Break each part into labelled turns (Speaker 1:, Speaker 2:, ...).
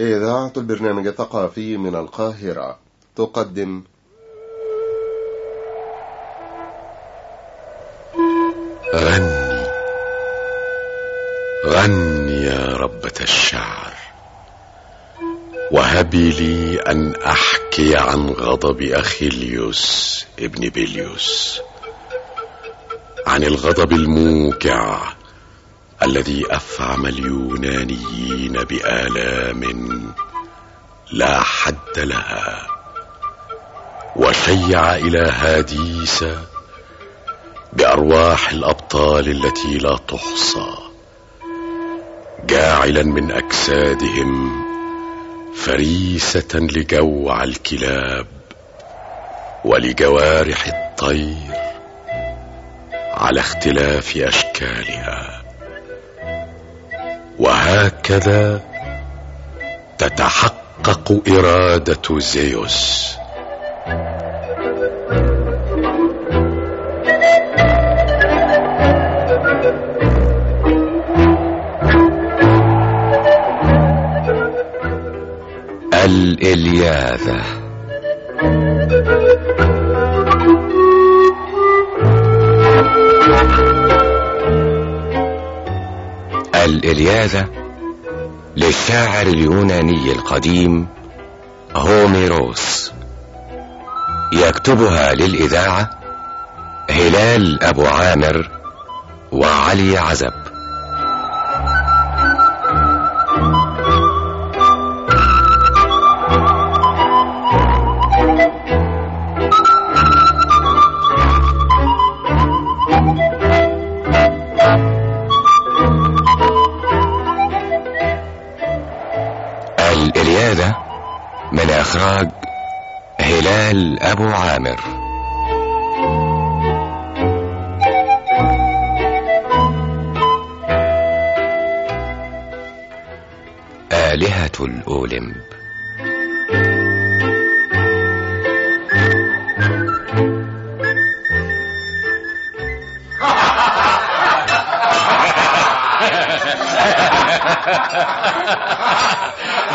Speaker 1: إذاعة البرنامج الثقافي من القاهرة. تقدم.
Speaker 2: غني. غني يا ربة الشعر. وهبي لي أن أحكي عن غضب أخيليوس ابن بيليوس عن الغضب الموجع الذي أفعم اليونانيين بآلام لا حد لها وشيع إلى هاديس بأرواح الأبطال التي لا تحصى جاعلا من أجسادهم فريسة لجوع الكلاب ولجوارح الطير على اختلاف أشكالها. وهكذا تتحقق إرادة زيوس.
Speaker 3: الإلياذة. الإلياذة للشاعر اليوناني القديم هوميروس. يكتبها للإذاعة هلال أبو عامر وعلي عزب. الإلياذة من إخراج هلال أبو عامر. آلهة الأولمب.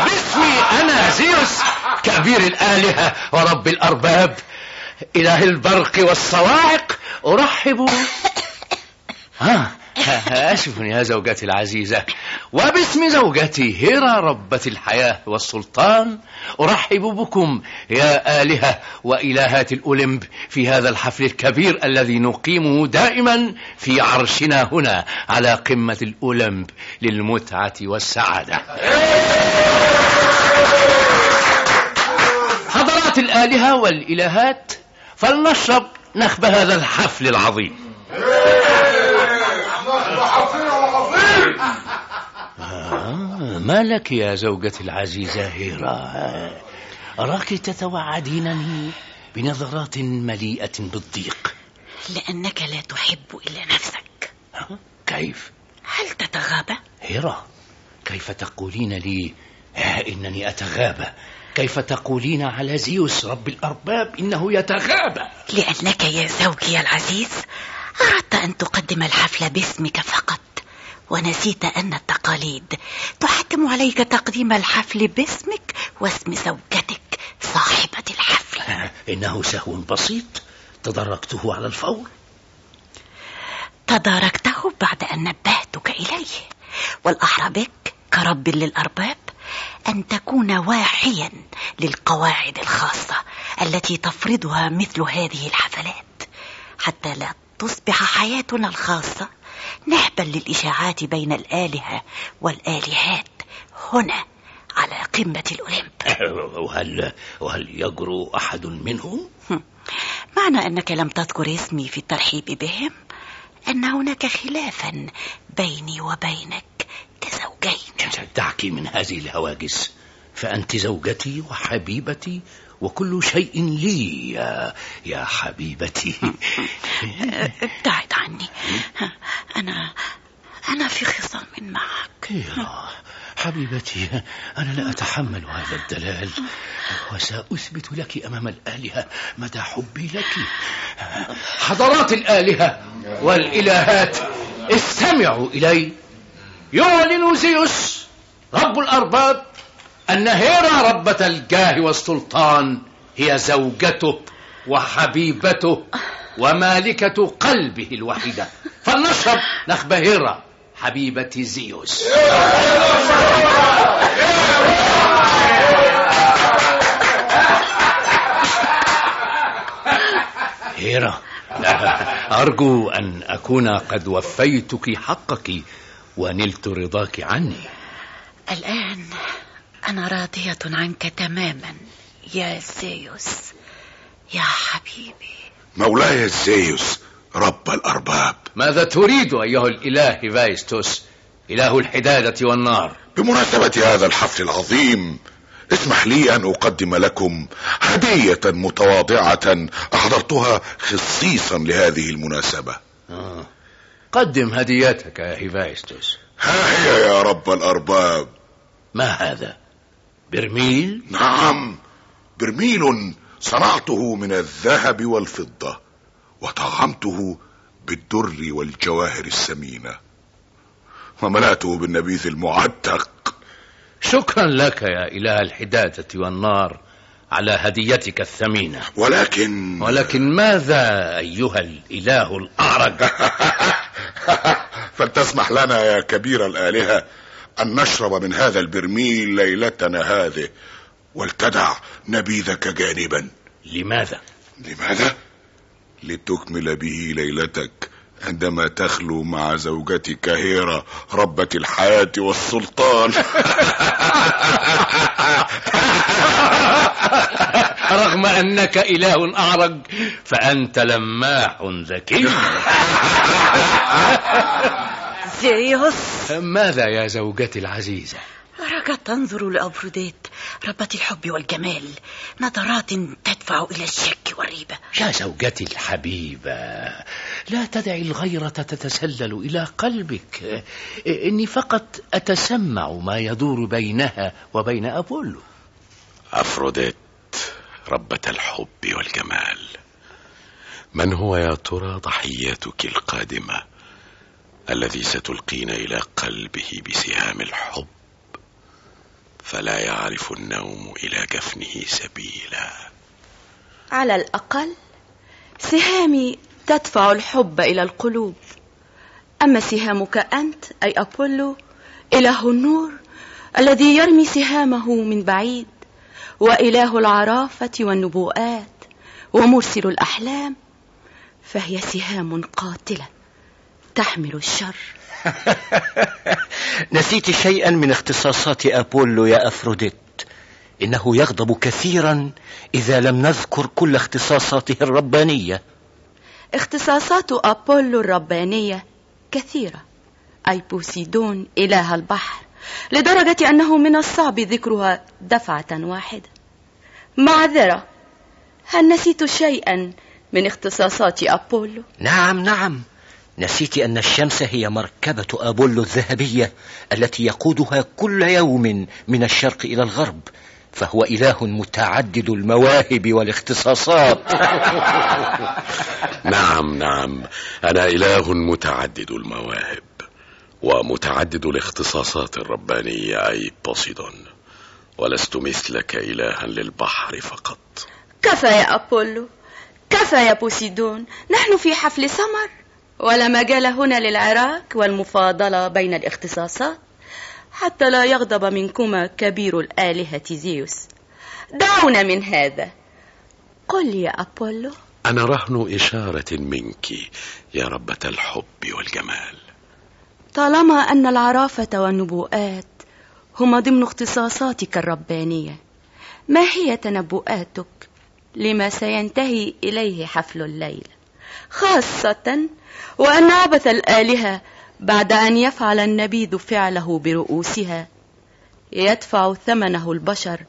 Speaker 4: باسمي أنا زيوس كبير الآلهة ورب الأرباب. إله البرق والصواعق أرحب. ها آسف يا زوجتي العزيزة. وباسم زوجتي هيرا ربة الحياة والسلطان. أرحب بكم يا آلهة وإلهات الأولمب في هذا الحفل الكبير الذي نقيمه دائما في عرشنا هنا على قمة الأولمب للمتعة والسعادة. حضرات الآلهة والإلهات فلنشرب نخب هذا الحفل العظيم. ما لك يا زوجتي العزيزة هيرا؟ أراك تتوعدينني بنظرات مليئة بالضيق.
Speaker 5: لأنك لا تحب إلا نفسك؟
Speaker 4: كيف؟
Speaker 5: هل تتغابى؟
Speaker 4: هيرا كيف تقولين لي؟ إنني أتغابى. كيف تقولين على زيوس رب الأرباب إنه يتغابى؟
Speaker 5: لأنك يا زوجي العزيز أردت أن تقدم الحفل باسمك فقط. ونسيت أن التقاليد تحتم عليك تقديم الحفل باسمك واسم زوجتك صاحبة الحفل.
Speaker 4: إنه سهو بسيط تدركته على الفور.
Speaker 5: تداركته بعد أن نبهتك إليه. والأحرى بك كرب للأرباب أن تكون واعيا للقواعد الخاصة التي تفرضها مثل هذه الحفلات حتى لا تصبح حياتنا الخاصة نهبا للإشاعات بين الآلهة والآلهات هنا على قمة الأولمب
Speaker 4: وهل وهل يجرؤ أحد منهم؟
Speaker 5: هم. معنى أنك لم تذكر اسمي في الترحيب بهم أن هناك خلافا بيني وبينك كزوجين
Speaker 4: دعك من هذه الهواجس فأنت زوجتي وحبيبتي وكل شيء لي يا, يا حبيبتي.
Speaker 5: ابتعد عني. أنا أنا في خصام معك.
Speaker 4: كيرا حبيبتي أنا لا أتحمل هذا الدلال. وسأثبت لك أمام الآلهة مدى حبي لك. حضرات الآلهة والإلهات استمعوا إلي. يعلن زيوس رب الأرباب أن هيرا ربة الجاه والسلطان هي زوجته وحبيبته ومالكة قلبه الوحيدة. فلنشرب نخبة هيرا حبيبة زيوس. هيرا أرجو أن أكون قد وفيتك حقك ونلت رضاك عني.
Speaker 5: الآن أنا راضية عنك تماما يا زيوس يا حبيبي.
Speaker 6: مولاي زيوس رب الأرباب.
Speaker 4: ماذا تريد أيها الإله هيفايستوس إله الحدادة والنار؟
Speaker 6: بمناسبة هذا الحفل العظيم اسمح لي أن أقدم لكم هدية متواضعة أحضرتها خصيصا لهذه المناسبة.
Speaker 4: آه. قدم هديتك يا هيفايستوس
Speaker 6: ها هي يا رب الأرباب.
Speaker 4: ما هذا؟ برميل؟
Speaker 6: نعم. برميل صنعته من الذهب والفضة وطعمته بالدر والجواهر الثمينة وملأته بالنبيذ المعتق.
Speaker 4: شكرا لك يا إله الحدادة والنار على هديتك الثمينة.
Speaker 6: ولكن
Speaker 4: ولكن ماذا أيها الإله الأعرج
Speaker 6: فلتسمح لنا يا كبير الآلهة أن نشرب من هذا البرميل ليلتنا هذه ولتدع نبيذك جانبا.
Speaker 4: لماذا؟
Speaker 6: لماذا؟ لتكمل به ليلتك عندما تخلو مع زوجتك هيرا ربة الحياة والسلطان.
Speaker 4: رغم أنك إله أعرج فأنت لماح ذكي.
Speaker 5: زيوس
Speaker 4: ماذا يا زوجتي العزيزة؟
Speaker 5: أراك تنظر لأفروديت ربة الحب والجمال نظرات تدفع إلى الشك والريبة.
Speaker 4: يا زوجتي الحبيبة لا تدعي الغيرة تتسلل إلى قلبك. إني فقط أتسمع ما يدور بينها وبين أبولو.
Speaker 2: أفروديت ربة الحب والجمال من هو يا ترى ضحيتك القادمة؟ الذي ستلقين إلى قلبه بسهام الحب فلا يعرف النوم إلى جفنه سبيلا.
Speaker 7: على الأقل سهامي تدفع الحب إلى القلوب. أما سهامك أنت أي أبولو إله النور الذي يرمي سهامه من بعيد وإله العرافة والنبوءات ومرسل الأحلام فهي سهام قاتلة. تحمل الشر.
Speaker 8: نسيت شيئا من اختصاصات أبولو يا أفروديت. إنه يغضب كثيرا إذا لم نذكر كل اختصاصاته الربانية.
Speaker 7: اختصاصات أبولو الربانية كثيرة. أي بوسيدون إله البحر. لدرجة أنه من الصعب ذكرها دفعة واحدة. معذرة هل نسيت شيئا من اختصاصات أبولو؟
Speaker 8: نعم نعم. نسيت أن الشمس هي مركبة أبولو الذهبية التي يقودها كل يوم من الشرق إلى الغرب فهو إله متعدد المواهب والاختصاصات.
Speaker 2: نعم نعم. أنا إله متعدد المواهب ومتعدد الاختصاصات الربانية أي بوسيدون. ولست مثلك إلها للبحر فقط.
Speaker 7: كفى يا أبولو. كفى يا بوسيدون. نحن في حفل سمر. ولا مجال هنا للعراك والمفاضلة بين الاختصاصات حتى لا يغضب منكما كبير الآلهة زيوس. دعونا من هذا. قل يا أبولو.
Speaker 2: أنا رهن إشارة منك يا ربة الحب والجمال.
Speaker 7: طالما أن العرافة والنبوءات هما ضمن اختصاصاتك الربانية ما هي تنبؤاتك لما سينتهي إليه حفل الليلة خاصة وأن عبث الآلهة بعد أن يفعل النبيذ فعله برؤوسها يدفع ثمنه البشر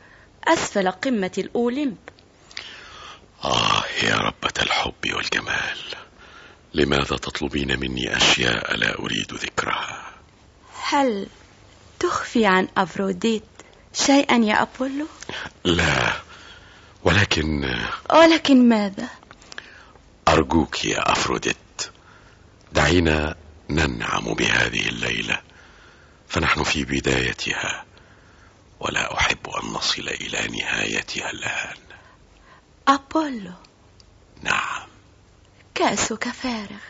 Speaker 7: أسفل قمة الأولمب
Speaker 2: آه يا ربة الحب والجمال لماذا تطلبين مني أشياء لا أريد ذكرها
Speaker 7: هل تخفي عن أفروديت شيئا يا أبولو؟
Speaker 2: لا ولكن
Speaker 7: ولكن ماذا؟
Speaker 2: أرجوك يا أفروديت دعينا ننعم بهذه الليلة فنحن في بدايتها ولا أحب أن نصل إلى نهايتها الآن.
Speaker 7: أبولو.
Speaker 2: نعم.
Speaker 7: كأسك فارغ.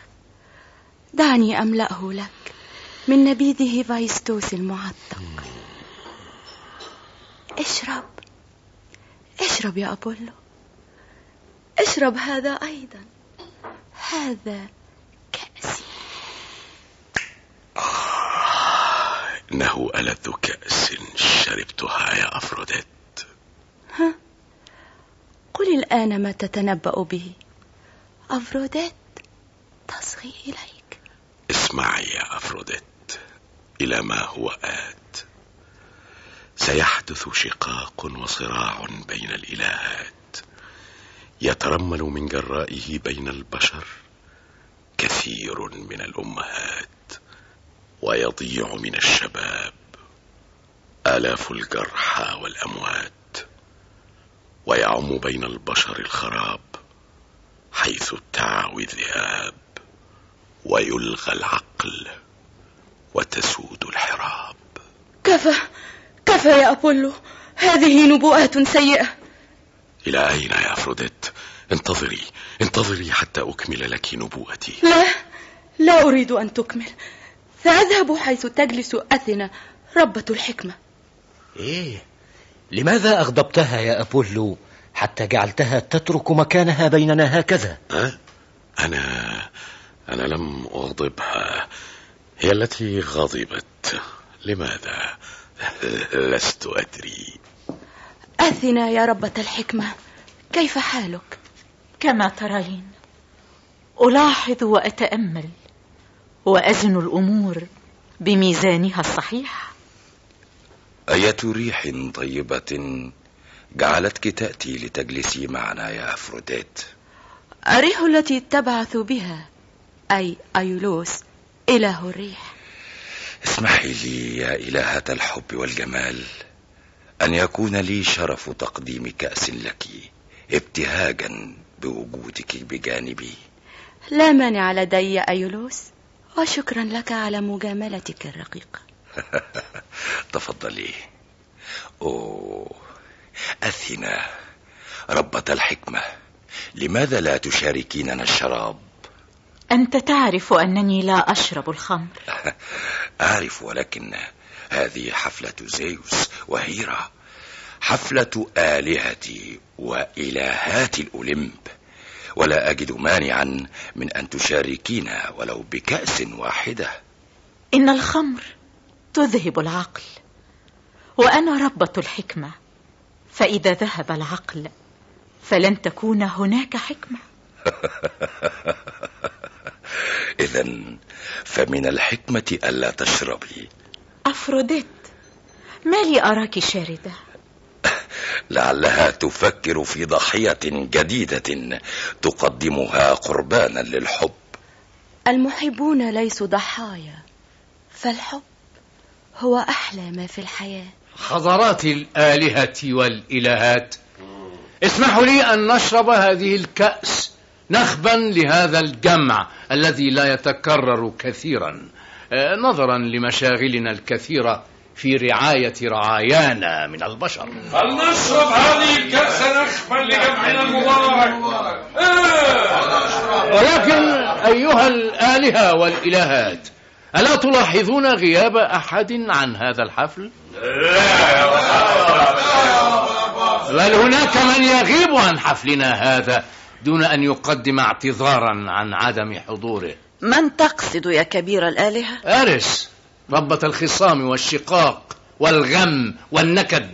Speaker 7: دعني أملأه لك من نبيذ هيفايستوس المعتق. اشرب. اشرب يا أبولو. اشرب هذا أيضا. هذا
Speaker 2: إنه ألذ كأس شربتها يا أفروديت.
Speaker 7: ها؟ قل الآن ما تتنبأ به. أفروديت تصغي إليك
Speaker 2: اسمعي يا أفروديت إلى ما هو آت. سيحدث شقاق وصراع بين الإلهات. يترمل من جرائه بين البشر كثير من الأمهات. ويضيع من الشباب آلاف الجرحى والأموات ويعم بين البشر الخراب حيث تعوي الذئاب ويلغى العقل وتسود الحراب.
Speaker 7: كفى كفى يا أبولو. هذه نبوءات سيئة.
Speaker 2: إلى أين يا أفروديت؟ انتظري انتظري حتى أكمل لك نبوءتي.
Speaker 7: لا لا أريد أن تكمل. سأذهب حيث تجلس أثنى ربة الحكمة.
Speaker 9: إيه لماذا أغضبتها يا أبولو؟ حتى جعلتها تترك مكانها بيننا هكذا.
Speaker 2: أه؟ أنا أنا لم أغضبها. هي التي غضبت. لماذا؟ لست أدري.
Speaker 7: أثنى يا ربة الحكمة كيف حالك؟
Speaker 10: كما ترين ألاحظ وأتأمل. وأزن الأمور بميزانها الصحيح.
Speaker 3: أية ريح طيبة جعلتك تأتي لتجلسي معنا يا أفروديت؟
Speaker 7: الريح التي تبعث بها أي أيولوس إله الريح.
Speaker 3: اسمحي لي يا إلهة الحب والجمال أن يكون لي شرف تقديم كأس لك ابتهاجا بوجودك بجانبي.
Speaker 7: لا مانع لدي أيولوس وشكرا لك على مجاملتك الرقيقة.
Speaker 3: تفضلي. أوه. أثينا ربة الحكمة. لماذا لا تشاركيننا الشراب؟
Speaker 10: أنت تعرف أنني لا أشرب الخمر.
Speaker 3: أعرف ولكن هذه حفلة زيوس وهيرا حفلة آلهة وإلهات الأولمب. ولا أجد مانعا من أن تشاركينا ولو بكأس واحدة.
Speaker 10: إن الخمر تذهب العقل وأنا ربة الحكمة. فإذا ذهب العقل فلن تكون هناك حكمة.
Speaker 3: إذا فمن الحكمة ألا تشربي.
Speaker 10: أفروديت ما لي أراك شاردة؟
Speaker 3: لعلها تفكر في ضحية جديدة تقدمها قربانا للحب.
Speaker 7: المحبون ليسوا ضحايا فالحب هو أحلى ما في الحياة.
Speaker 4: حضرات الآلهة والإلهات اسمحوا لي أن نشرب هذه الكأس نخبا لهذا الجمع الذي لا يتكرر كثيرا آه، نظرا لمشاغلنا الكثيرة. في رعاية رعايانا من البشر
Speaker 11: فلنشرب هذه الكأس نخبا لجمعنا المبارك
Speaker 4: ولكن أيها الآلهة والإلهات ألا تلاحظون غياب أحد عن هذا الحفل؟ بل هناك من يغيب عن حفلنا هذا دون أن يقدم اعتذارا عن عدم حضوره
Speaker 10: من تقصد يا كبير الآلهة؟
Speaker 4: أرس ربة الخصام والشقاق والغم والنكد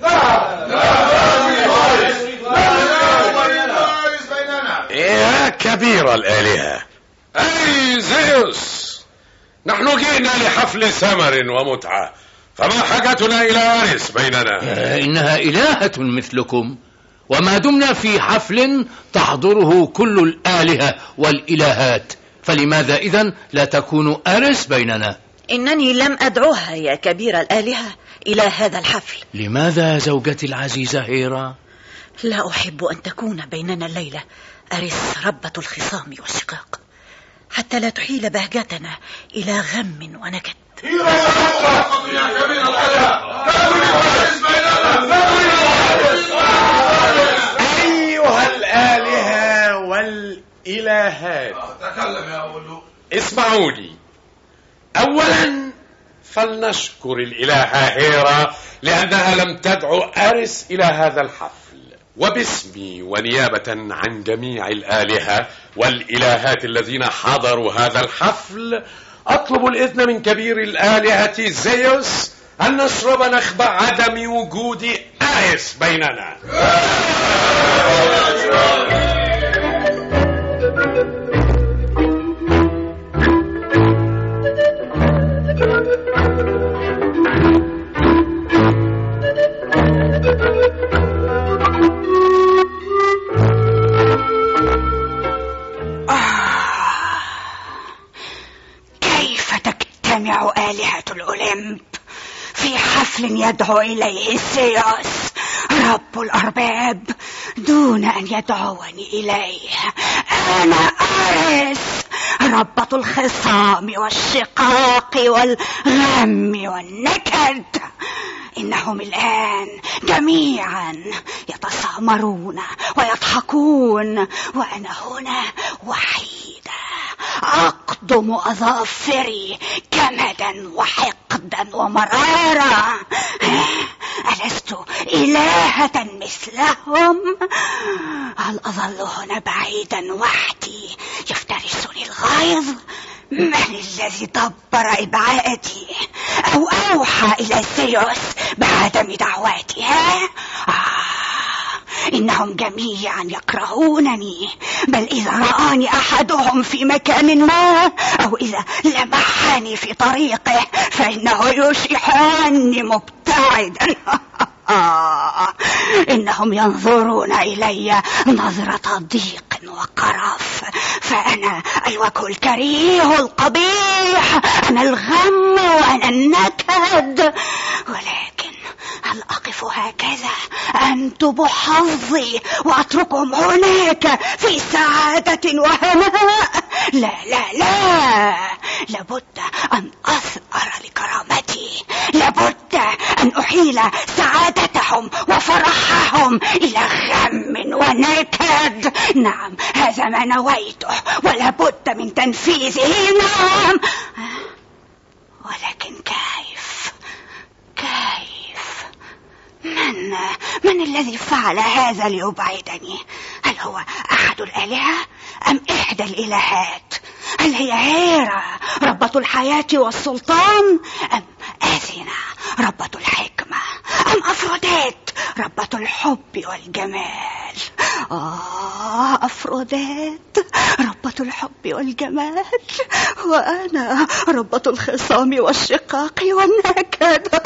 Speaker 2: يا كبير الآلهة
Speaker 11: أي زيوس نحن جئنا لحفل ثمر ومتعة فما حاجتنا إلى أرس بيننا
Speaker 4: آه، إنها إلهة مثلكم وما دمنا في حفل تحضره كل الآلهة والإلهات فلماذا إذن لا تكون أرس بيننا
Speaker 10: إنني لم أدعوها يا كبير الآلهة إلى هذا الحفل.
Speaker 4: لماذا زوجتي العزيزة هيرا؟
Speaker 10: لا أحب أن تكون بيننا الليلة. أرس ربة الخصام والشقاق. حتى لا تحيل بهجتنا إلى غم ونكد.
Speaker 11: هيرا يا كبير الآلهة! أيها الآلهة والإلهات!
Speaker 12: تكلم يا
Speaker 11: أولو. اسمعوني. أولا فلنشكر الإلهة هيرا لأنها لم تدعو أرس إلى هذا الحفل. وباسمي ونيابة عن جميع الآلهة والإلهات الذين حضروا هذا الحفل أطلب الإذن من كبير الآلهة زيوس أن نشرب نخب عدم وجود أرس بيننا.
Speaker 10: يدعو إليه سيوس رب الأرباب دون أن يدعوني إليه. أنا أرس. ربة الخصام والشقاق والغم والنكد. إنهم الآن جميعا يتسامرون ويضحكون وأنا هنا وحيدة. أقدم أظافري كمدا وحقدا ومرارة ألست إلهة مثلهم؟ هل أظل هنا بعيدا وحدي يفترسني الغيظ؟ من الذي دبر إبعادي؟ أو أوحى إلى سيوس بعدم دعواتها؟ آه. إنهم جميعا يكرهونني. بل إذا رآني أحدهم في مكان ما أو إذا لمحني في طريقه فإنه يوشح عني مبتعدا. إنهم ينظرون إلي نظرة ضيق وقرف. فأنا الوجه الكريه القبيح. أنا الغم وأنا النكد. ولكن هل أقف هكذا؟ أنتب حظي وأتركهم هناك في سعادة وهناء. لا لا لا. لابد أن أثأر لكرامتي. لابد أن أحيل سعادتهم وفرحهم إلى غم ونكد. نعم هذا ما نويته. ولابد من تنفيذه. نعم. ولكن كيف كيف من من الذي فعل هذا ليبعدني؟ هل هو أحد الآلهة أم إحدى الإلهات؟ هل هي هيرا ربة الحياة والسلطان أم آثنة ربة الحكمة أم أفروديت ربة الحب والجمال. آه أفروديت ربة الحب والجمال. وأنا ربة الخصام والشقاق والنكد.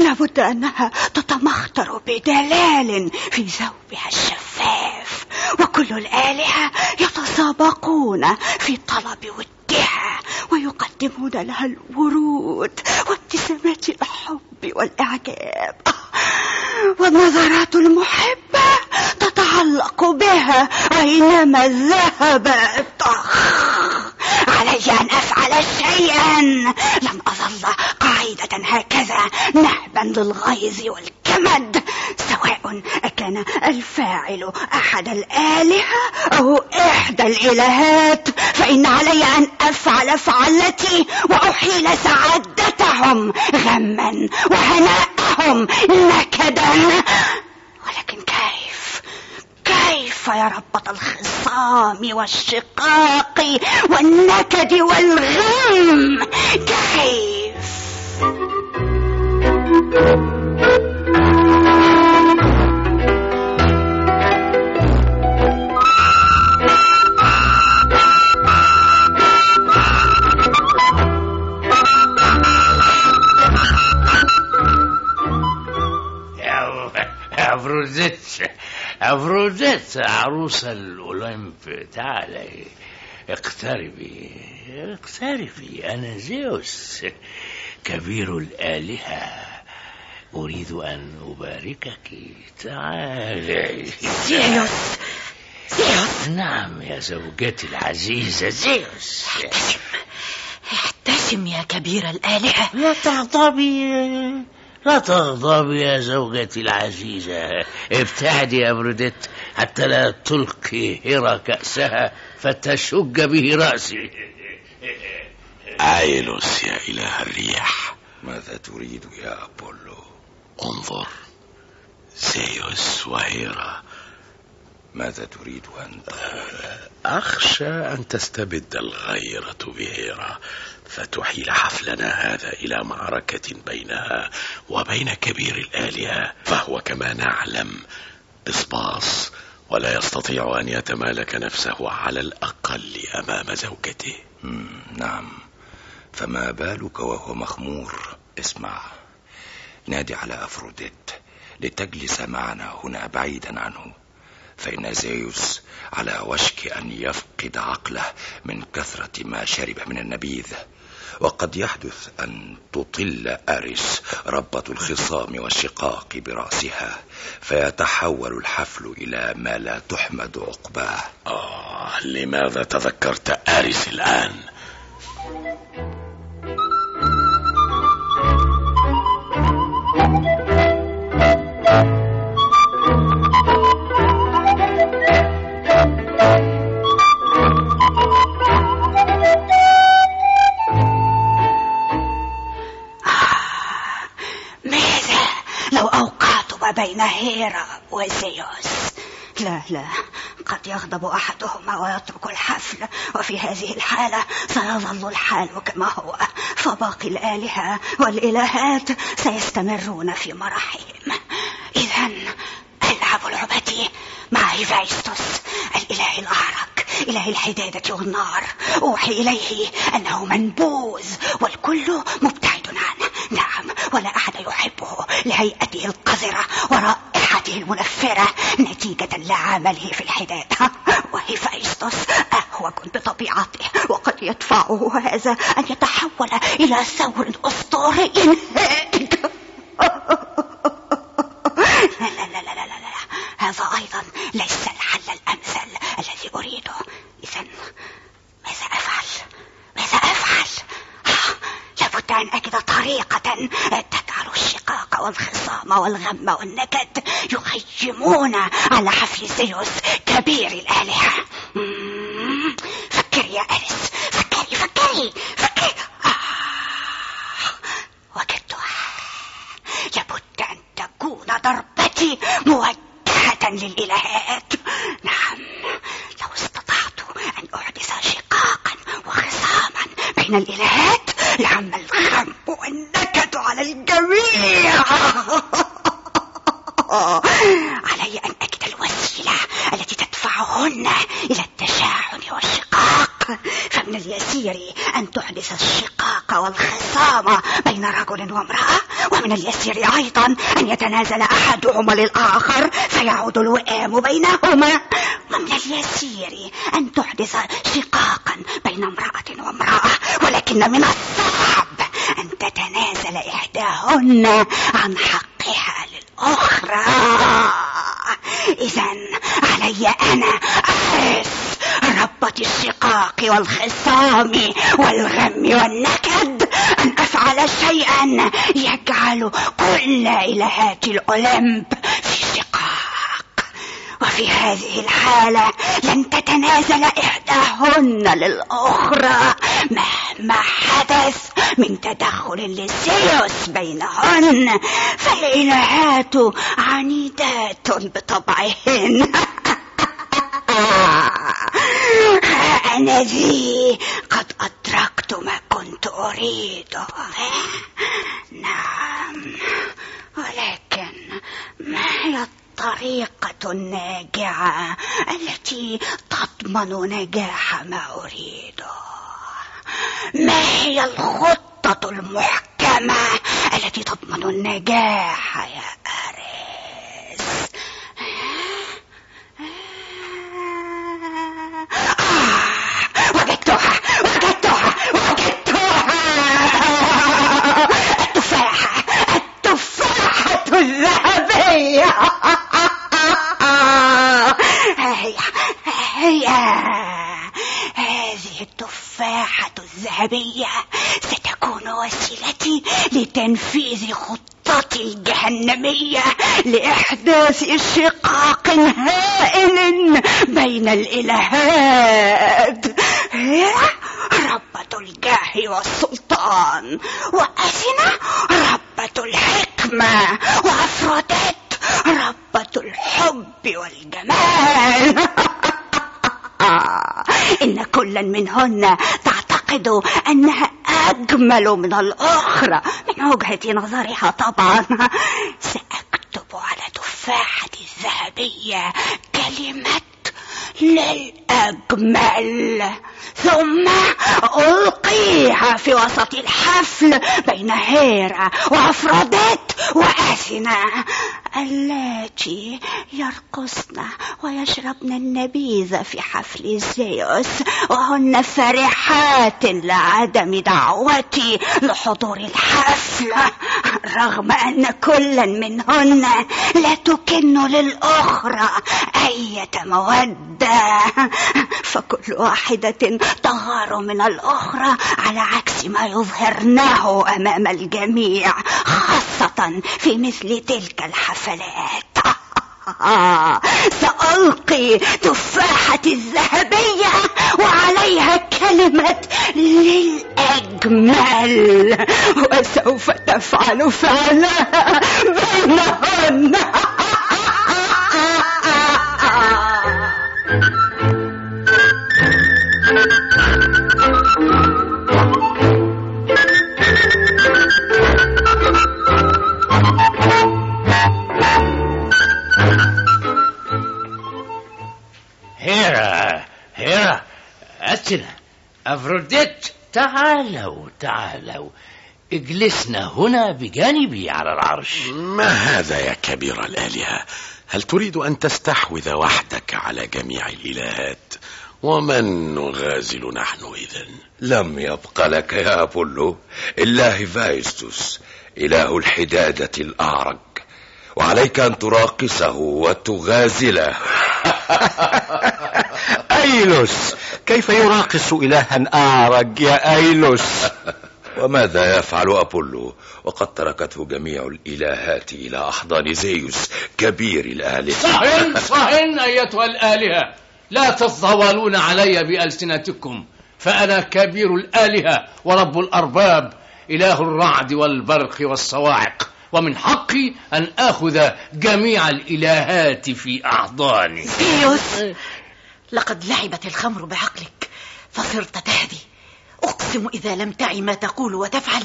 Speaker 10: لابد أنها تتمخطر بدلال في ثوبها الشفاف. وكل الآلهة يتسابقون في طلب ودها ويقدمون لها الورود وابتسامات الحب والإعجاب. والنظرات المحبة تتعلق بها أينما ذهبت علي أن أفعل شيئا. لن أظل قاعدة هكذا نهبا للغيظ والكمد. سواء أكان الفاعل أحد الآلهة أو إحدى الإلهات فإن علي أن أفعل فعلتي وأحيل سعادتهم غما وهناءهم نكدا. ولكن كيف كيف يا ربة الخصام والشقاق والنكد والغم؟ كيف؟
Speaker 4: أفروديت أفروديت عروس الأولمب تعالي اقتربي. اقتربي. أنا زيوس كبير الآلهة. أريد أن أباركك. تعالي.
Speaker 10: زيوس زيوس
Speaker 4: نعم يا زوجتي العزيزة زيوس
Speaker 10: احتسم. احتسم يا كبير الآلهة.
Speaker 4: لا تغضبي
Speaker 13: لا تغضب يا زوجتي العزيزة. ابتعدي يا بروديت حتى لا تلقي هرى كأسها فتشج به رأسي.
Speaker 2: عيلوس يا إله الريح
Speaker 3: ماذا تريد يا أبولو؟
Speaker 2: انظر. زيوس وهيرا.
Speaker 3: ماذا تريد أن تقول
Speaker 2: أخشى أن تستبد الغيرة بهيرا. فتحيل حفلنا هذا إلى معركة بينها وبين كبير الآلهة فهو كما نعلم بصباص ولا يستطيع أن يتمالك نفسه على الأقل أمام زوجته.
Speaker 3: نعم. فما بالك وهو مخمور؟ اسمع. نادي على أفروديت لتجلس معنا هنا بعيدا عنه. فإن زيوس على وشك أن يفقد عقله من كثرة ما شرب من النبيذ. وقد يحدث أن تطل أريس ربة الخصام والشقاق برأسها فيتحول الحفل إلى ما لا تحمد عقباه.
Speaker 2: آه لماذا تذكرت أريس الآن؟
Speaker 10: بين هيرا وزيوس. لا لا قد يغضب أحدهما ويترك الحفل وفي هذه الحالة سيظل الحال كما هو. فباقي الآلهة والإلهات سيستمرون في مرحهم إذا ألعب لعبتي مع هيفايستوس الإله الأعرج إله الحدادة والنار أوحي إليه أنه منبوذ والكل مبتعد عنه نعم ولا أحد يحبه لهيئته القذرة ورائحته المنفرة نتيجة لعمله في الحداد. وهيفايستوس أهوج بطبيعته وقد يدفعه هذا أن يتحول إلى ثور أسطوري. لا لا لا لا لا لا. هذا أيضا ليس الحل الأمثل الذي أريده إذا ماذا أفعل ماذا أفعل آه، لابد أن أجد طريقة تجعل الشقاق والغم والنكد يخيمون على حفل زيوس كبير الآلهة مم، فكري يا أليس فكري فكري فكري آه وجدتها لابد أن تكون ضربتي موجهة للإلهات نعم لو استطعت أن أحدث شقاقا وخصاما بين الإلهات لعم الغم والنكد على الجميع علي أن أجد الوسيلة التي تدفعهن إلى التشاحن والشقاق فمن اليسير أن تحدث الشقاق والخصام بين وامرأة ومن اليسير أيضا أن يتنازل أحدهما للآخر فيعود الوئام بينهما. ومن اليسير أن تحدث شقاقا بين امرأة وامرأة ولكن من الصعب أن تتنازل إحداهن عن حقها للأخرى. إذا علي أنا أحس ربة الشقاق والخصام والغم والنكد. شيئا يجعل كل إلهات الأولمب في شقاق. وفي هذه الحالة لن تتنازل إحداهن للأخرى مهما حدث من تدخل لزيوس بينهن. فالإلهات عنيدات بطبعهن. أنا ذي قد أدركت ما كنت أريده. نعم. ولكن ما هي الطريقة الناجعة التي تضمن نجاح ما أريده؟ ما هي الخطة المحكمة التي تضمن النجاح يا أريس آه وجدتها وجدتها وجدتها التفاحة التفاحة الذهبية هي هي هذه التفاحة الذهبية ستكون وسيلتي لتنفيذ خطتي الجهنمية لإحداث شقاق هائل بين الإلهات. هي ربة الجاه والسلطان وأثنة ربة الحكمة وأفروديت ربة الحب والجمال. إن كلا منهن تعتقد أنها أجمل من الأخرى. من وجهة نظرها طبعا. سأكتب على تفاحة الذهبية كلمة للأجمل. ثم ألقيها في وسط الحفل بين هيرا وأفروديت وأثينا اللاتي يرقصن ويشربن النبيذ في حفل زيوس وهن فرحات لعدم دعوتي لحضور الحفل. رغم أن كلا منهن لا تكن للأخرى أية مودة فكل واحدة تغار من الأخرى على عكس ما يظهرنه أمام الجميع خاصة في مثل تلك الحفلات سألقي تفاحة الذهبية وعليها كلمة للأجمل. وسوف تفعل فعلها بينهن.
Speaker 13: هيرا هيرا أتنا. أفروديت تعالوا تعالوا. اجلسنا هنا بجانبي على العرش.
Speaker 2: ما هذا يا كبير الآلهة؟ هل تريد أن تستحوذ وحدك على جميع الإلهات؟ ومن نغازل نحن إذن؟
Speaker 3: لم يبق لك يا أبولو إلا هيفايستوس إله الحدادة الأعرج وعليك أن تراقصه وتغازله.
Speaker 9: أيلوس كيف يراقص إلها أعرج يا أيلوس؟
Speaker 3: وماذا يفعل أبولو؟ وقد تركته جميع الإلهات إلى أحضان زيوس كبير الآلهة.
Speaker 4: صهن صهن أيتها الآلهة. لا تتطاولون علي بألسنتكم فأنا كبير الآلهة ورب الأرباب إله الرعد والبرق والصواعق. ومن حقي أن آخذ جميع الإلهات في أحضاني
Speaker 10: زيوس لقد لعبت الخمر بعقلك فصرت تهدي. أقسم إذا لم تعي ما تقول وتفعل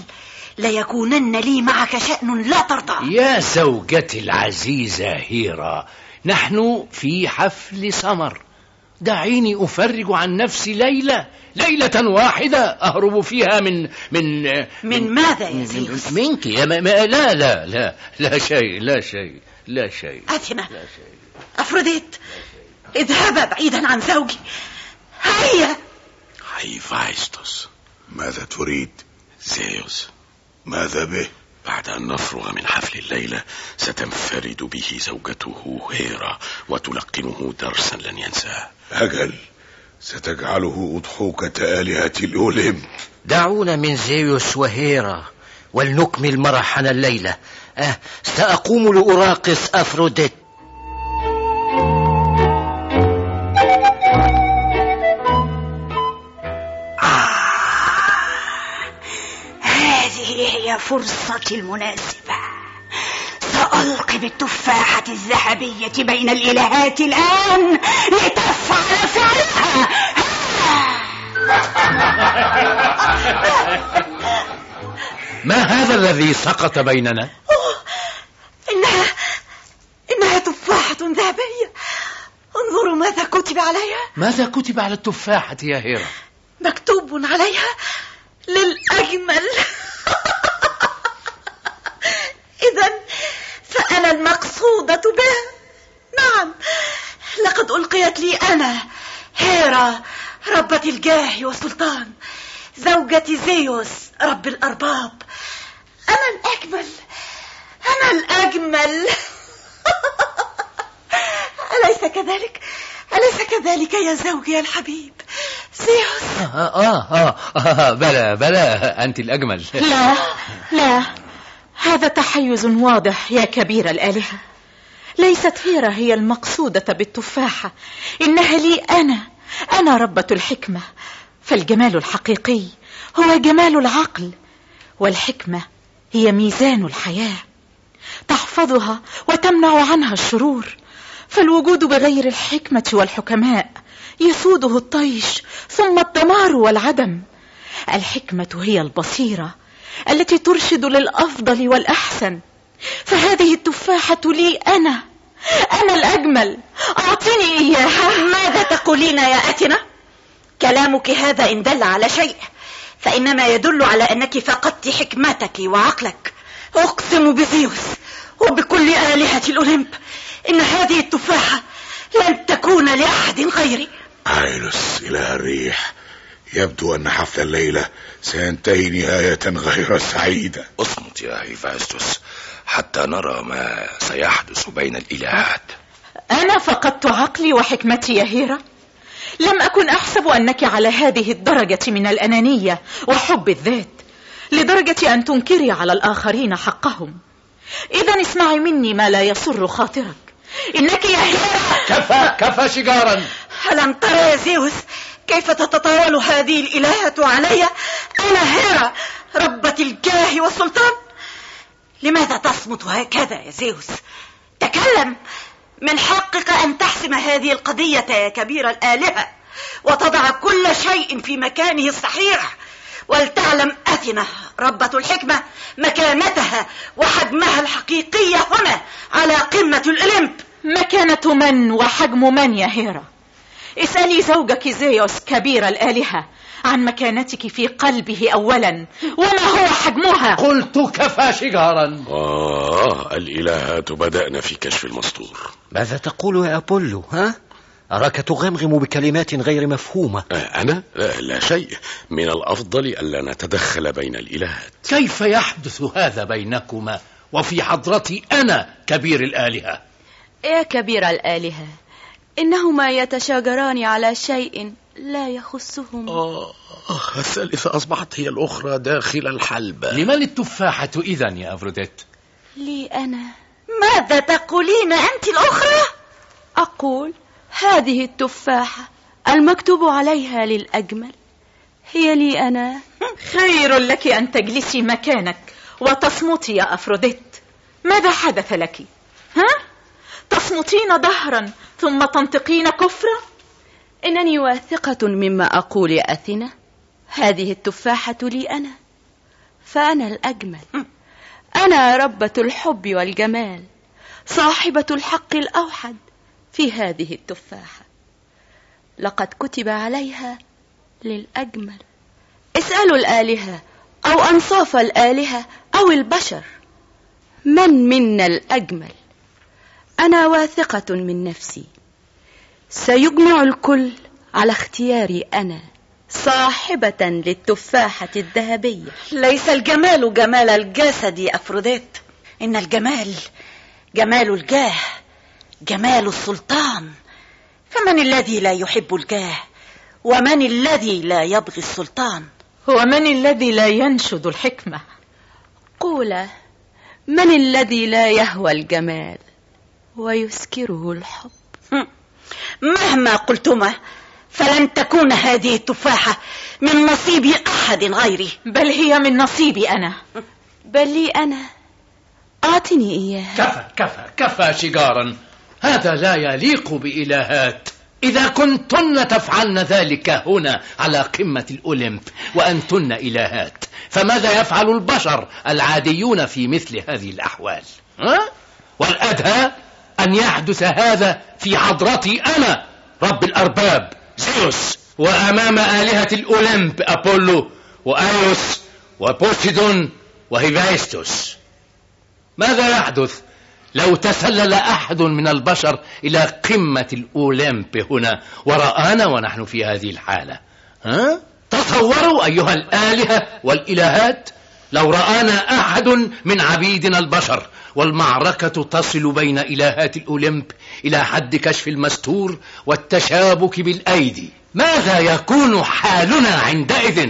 Speaker 10: ليكونن لي معك شأن لا ترضى.
Speaker 4: يا زوجتي العزيزة هيرا نحن في حفل سمر. دعيني أفرج عن نفسي ليلة ليلة واحدة أهرب فيها من من
Speaker 10: من ماذا يا زيوس؟
Speaker 4: منك يا ما ما لا لا لا لا شيء لا شيء لا شيء.
Speaker 10: أثينا
Speaker 4: لا شيء.
Speaker 10: أفروديت اذهبا بعيدا عن زوجي هيا.
Speaker 2: هيفايستوس
Speaker 12: ماذا تريد؟
Speaker 2: زيوس.
Speaker 12: ماذا به؟
Speaker 2: بعد أن نفرغ من حفل الليلة ستنفرد به زوجته هيرا وتلقنه درسا لن ينساه.
Speaker 12: أجل ستجعله أضحوكة آلهة الأوليمب
Speaker 9: دعونا من زيوس وهيرا ولنكمل مرحنا الليلة. أه سأقوم لأراقص أفروديت.
Speaker 10: هذه هي فرصتي المناسبة. سألقي بالتفاحة الذهبية بين الإلهات الآن لتفعل فعلها
Speaker 4: ما هذا الذي سقط بيننا؟
Speaker 10: إنها إنها تفاحة ذهبية. انظروا ماذا كتب عليها.
Speaker 4: ماذا كتب على التفاحة يا هيرا
Speaker 10: مكتوب عليها للأجمل. إذا فأنا المقصودة بها نعم لقد ألقيت لي أنا هيرا ربة الجاه والسلطان زوجة زيوس رب الأرباب. أنا الأجمل أنا الأجمل. أليس كذلك؟ أليس كذلك يا زوجي الحبيب؟ زيوس.
Speaker 4: آه, آه, آه, آه بلى بلى أنت الأجمل.
Speaker 10: لا لا.
Speaker 14: هذا تحيز واضح يا كبير الآلهة. ليست هيرا هي المقصودة بالتفاحة إنها لي أنا أنا ربة الحكمة. فالجمال الحقيقي هو جمال العقل والحكمة هي ميزان الحياة. تحفظها وتمنع عنها الشرور. فالوجود بغير الحكمة والحكماء يسوده الطيش ثم الدمار والعدم. الحكمة هي البصيرة التي ترشد للأفضل والأحسن. فهذه التفاحة لي أنا. أنا الأجمل. أعطيني إياها.
Speaker 5: ماذا تقولين يا أتنا؟ كلامك هذا إن دل على شيء. فإنما يدل على أنك فقدت حكمتك وعقلك. أقسم بزيوس وبكل آلهة الأولمب إن هذه التفاحة لن تكون لأحد غيري.
Speaker 6: عينس إلى الريح. يبدو أن حفل الليلة سينتهي نهاية غير سعيدة.
Speaker 3: أصمت يا هيفاستوس حتى نرى ما سيحدث بين الإلهات.
Speaker 14: أنا فقدت عقلي وحكمتي يا هيرا. لم أكن أحسب أنك على هذه الدرجة من الأنانية وحب الذات لدرجة أن تنكري على الآخرين حقهم. إذا اسمعي مني ما لا يسر خاطرك. إنك يا هيرا
Speaker 4: كفى كفى شجارا.
Speaker 5: ألم ترى يا زيوس كيف تتطاول هذه الإلهة علي؟ أنا هيرا ربة الجاه والسلطان. لماذا تصمت هكذا يا زيوس؟ تكلم. من حقك أن تحسم هذه القضية يا كبير الآلهة وتضع كل شيء في مكانه الصحيح ولتعلم أثنة ربة الحكمة مكانتها وحجمها الحقيقي هنا على قمة الأولمب.
Speaker 14: مكانة من وحجم من يا هيرا اسألي زوجك زيوس كبير الآلهة. عن مكانتك في قلبه أولا وما هو حجمها؟
Speaker 4: قلت كفى شجارا
Speaker 2: آه الإلهات بدأنا في كشف المستور.
Speaker 8: ماذا تقول يا أبولو ها؟ أراك تغمغم بكلمات غير مفهومة.
Speaker 2: آه، أنا؟ لا, لا شيء. من الأفضل ألا نتدخل بين الإلهات.
Speaker 4: كيف يحدث هذا بينكما وفي حضرتي أنا كبير الآلهة؟
Speaker 7: يا كبير الآلهة إنهما يتشاجران على شيء لا يخصهما
Speaker 2: آه الثالثة أصبحت هي الأخرى داخل الحلبة
Speaker 4: لمن التفاحة إذا يا أفروديت؟
Speaker 7: لي أنا.
Speaker 5: ماذا تقولين أنت الأخرى؟
Speaker 7: أقول هذه التفاحة المكتوب عليها للأجمل. هي لي أنا.
Speaker 14: خير لك أن تجلسي مكانك وتصمتي يا أفروديت. ماذا حدث لك؟ ها؟ تصمتين دهرا ثم تنطقين كفرا؟
Speaker 7: إنني واثقة مما أقول يا أثينا. هذه التفاحة لي أنا فأنا الأجمل. أنا ربة الحب والجمال صاحبة الحق الأوحد في هذه التفاحة. لقد كتب عليها للأجمل. اسألوا الآلهة أو أنصاف الآلهة أو البشر. من منا الأجمل؟ أنا واثقة من نفسي. سيجمع الكل على اختياري أنا صاحبة للتفاحة الذهبية.
Speaker 5: ليس الجمال جمال الجسد يا أفروديت. إن الجمال جمال الجاه جمال السلطان. فمن الذي لا يحب الجاه؟ ومن الذي لا يبغي السلطان؟
Speaker 14: ومن الذي لا ينشد الحكمة؟
Speaker 7: قولا من الذي لا يهوى الجمال؟ ويسكره الحب.
Speaker 5: مهما قلتما فلن تكون هذه التفاحة من نصيب أحد غيري.
Speaker 14: بل هي من نصيبي أنا.
Speaker 7: بل لي أنا. أعطني إياها.
Speaker 4: كفى كفى كفى شجارا. هذا لا يليق بإلهات. إذا كنتن تفعلن ذلك هنا على قمة الأولمب وأنتن إلهات. فماذا يفعل البشر العاديون في مثل هذه الأحوال؟ ها؟ والأدهى أن يحدث هذا في حضرتي أنا رب الأرباب زيوس وأمام آلهة الأولمب أبولو وآيوس وبوسيدون وهيفايستوس. ماذا يحدث؟ لو تسلل أحد من البشر إلى قمة الأولمب هنا ورآنا ونحن في هذه الحالة. ها؟ تصوروا أيها الآلهة والإلهات لو رآنا أحد من عبيدنا البشر والمعركة تصل بين إلهات الأولمب إلى حد كشف المستور والتشابك بالأيدي. ماذا يكون حالنا عندئذ؟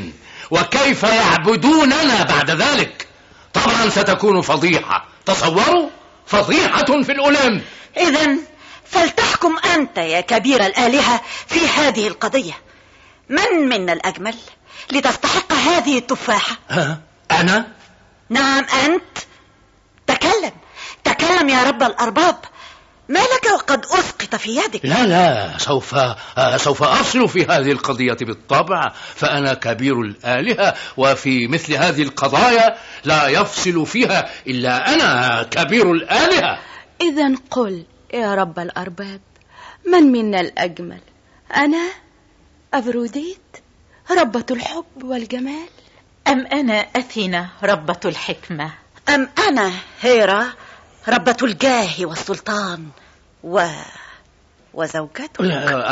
Speaker 4: وكيف يعبدوننا بعد ذلك؟ طبعا ستكون فضيحة. تصوروا؟ فضيحة في الأولمب.
Speaker 10: إذا فلتحكم أنت يا كبير الآلهة في هذه القضية. من منا الأجمل لتستحق هذه التفاحة؟
Speaker 4: ها؟ أنا؟
Speaker 10: نعم أنت. تكلم يا رب الأرباب. ما لك وقد أسقط في يدك؟
Speaker 4: لا لا سوف سوف أصل في هذه القضية بالطبع فأنا كبير الآلهة وفي مثل هذه القضايا لا يفصل فيها إلا أنا كبير الآلهة.
Speaker 7: إذا قل يا رب الأرباب من منا الأجمل؟ أنا أفروديت ربة الحب والجمال؟
Speaker 14: أم أنا أثينا ربة الحكمة؟
Speaker 10: أم أنا هيرا؟ ربة الجاه والسلطان و وزوجته.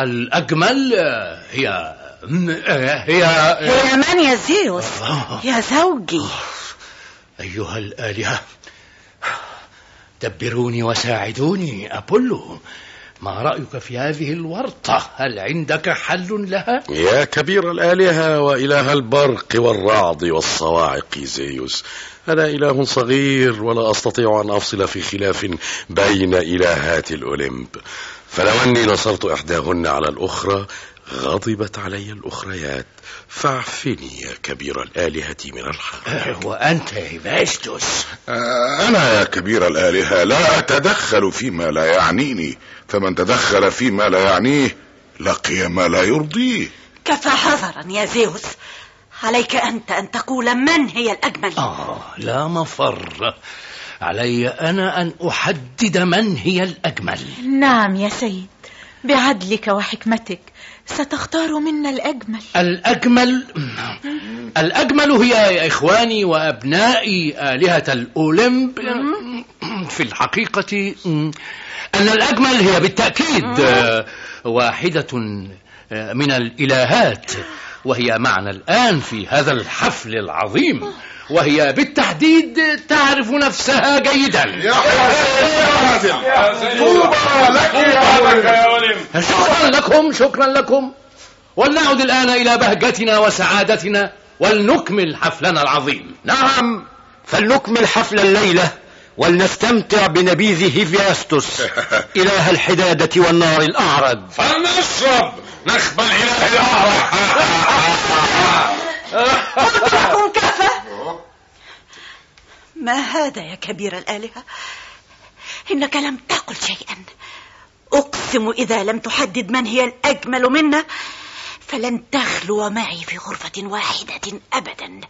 Speaker 4: الأجمل آه، هي آه، هي
Speaker 10: هي من يا زيوس. يا زوجي.
Speaker 4: أيها الآلهة دبروني وساعدوني أبولو ما رأيك في هذه الورطة؟ هل عندك حل لها؟
Speaker 2: يا كبير الآلهة وإله البرق والرعد والصواعق زيوس. أنا إله صغير ولا أستطيع أن أفصل في خلاف بين إلهات الأولمب. فلو أني نصرت إحداهن على الأخرى غضبت علي الأخريات. فاعفني يا كبير الآلهة من الحق.
Speaker 4: وأنت يا هيفاستوس
Speaker 12: آه، أنا يا كبير الآلهة لا أتدخل فيما لا يعنيني. فمن تدخل فيما لا يعنيه لقي ما لا يرضيه.
Speaker 10: كفى حذرا يا زيوس؟ عليك أنت أن تقول من هي الأجمل؟
Speaker 4: آه لا مفر. علي أنا أن أحدد من هي الأجمل.
Speaker 14: نعم يا سيد. بعدلك وحكمتك ستختار منا الأجمل.
Speaker 4: الأجمل الأجمل هي يا إخواني وأبنائي آلهة الأولمب. في الحقيقة أن الأجمل هي بالتأكيد واحدة من الإلهات. وهي معنا الآن في هذا الحفل العظيم وهي بالتحديد تعرف نفسها جيدا. شكرا لكم شكرا لكم. ولنعد الآن إلى بهجتنا وسعادتنا ولنكمل حفلنا العظيم.
Speaker 9: نعم فلنكمل حفل الليلة. ولنستمتع بنبيذ هيفياستوس إله الحدادة والنار الأعرج.
Speaker 11: فلنشرب نخبى الإله الأعرج.
Speaker 10: لكم كفى ما هذا يا كبير الآلهة؟ إنك لم تقل شيئا. أقسم إذا لم تحدد من هي الأجمل منا فلن تخلو معي في غرفة واحدة أبدا.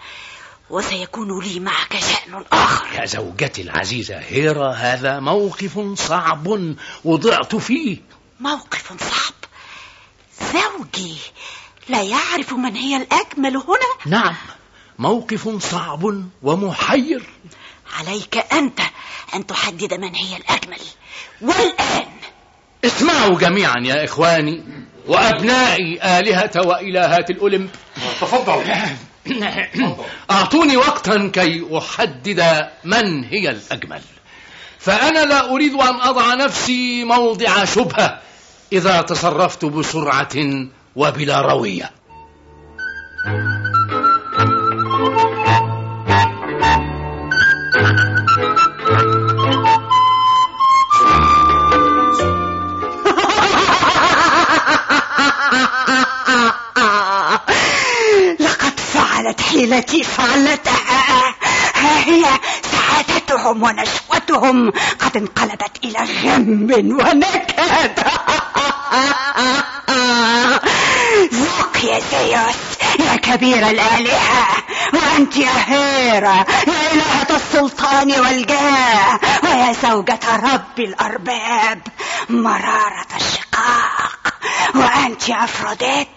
Speaker 10: وسيكون لي معك شأن آخر.
Speaker 4: يا زوجتي العزيزة هيرا هذا موقف صعب وضعت فيه.
Speaker 10: موقف صعب؟ زوجي لا يعرف من هي الأجمل هنا؟
Speaker 4: نعم موقف صعب ومحير.
Speaker 10: عليك أنت أن تحدد من هي الأجمل. والآن.
Speaker 4: اسمعوا جميعا يا إخواني وأبنائي آلهة وإلهات الأولمب.
Speaker 11: تفضل
Speaker 4: أعطوني وقتا كي أحدد من هي الأجمل. فأنا لا أريد أن أضع نفسي موضع شبهة إذا تصرفت بسرعة وبلا روية.
Speaker 10: فعلت. حيلتي فعلتها ها هي سعادتهم ونشوتهم قد انقلبت إلى غم ونكد. ذوق يا زيوس يا كبير الآلهة وأنت يا هيرا يا إلهة السلطان والجاه ويا زوجة رب الأرباب مرارة الشقاق وأنت يا أفروديت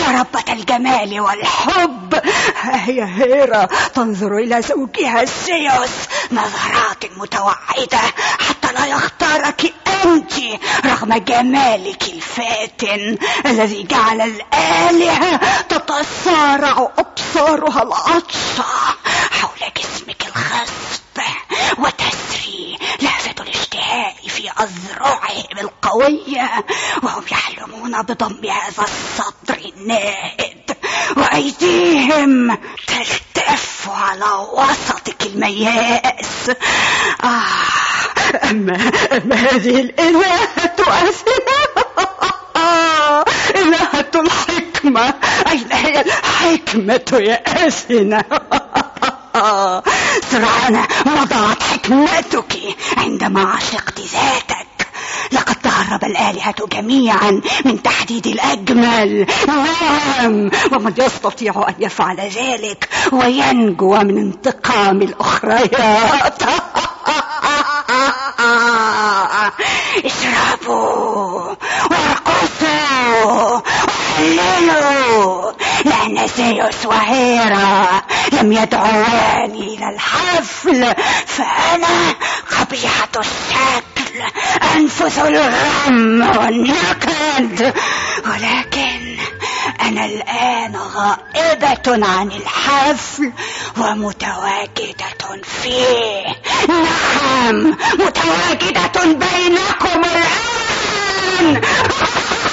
Speaker 10: يا ربة الجمال والحب. هي هيرا تنظر إلى زوجها زيوس نظرات متوعدة حتى لا يختارك أنت رغم جمالك الفاتن الذي جعل الآلهة تتصارع أبصارها العطشة حول جسمك الخصب. وتسري لهفة الاشتهاء في أذرعهم القوية وهم يحلمون بضم هذا الصدر الناهد وأيديهم تلتف على وسطك المياس. آه أما, أما هذه الإلهة أثنى إلهة الحكمة. أين هي الحكمة يا أثنى سرعان وضعت حكمتك عندما عشقت ذاتك. لقد تهرب الآلهة جميعا من تحديد الأجمل نعم ومن يستطيع أن يفعل ذلك وينجو من انتقام الأخريات. اشربوا وارقصوا وحللوا لأن زيوس وهيرا لم يدعواني إلى الحفل فأنا قبيحة الشكل أنفث الغم والنكد ولكن أنا الآن غائبة عن الحفل ومتواجدة فيه. نعم متواجدة بينكم الآن.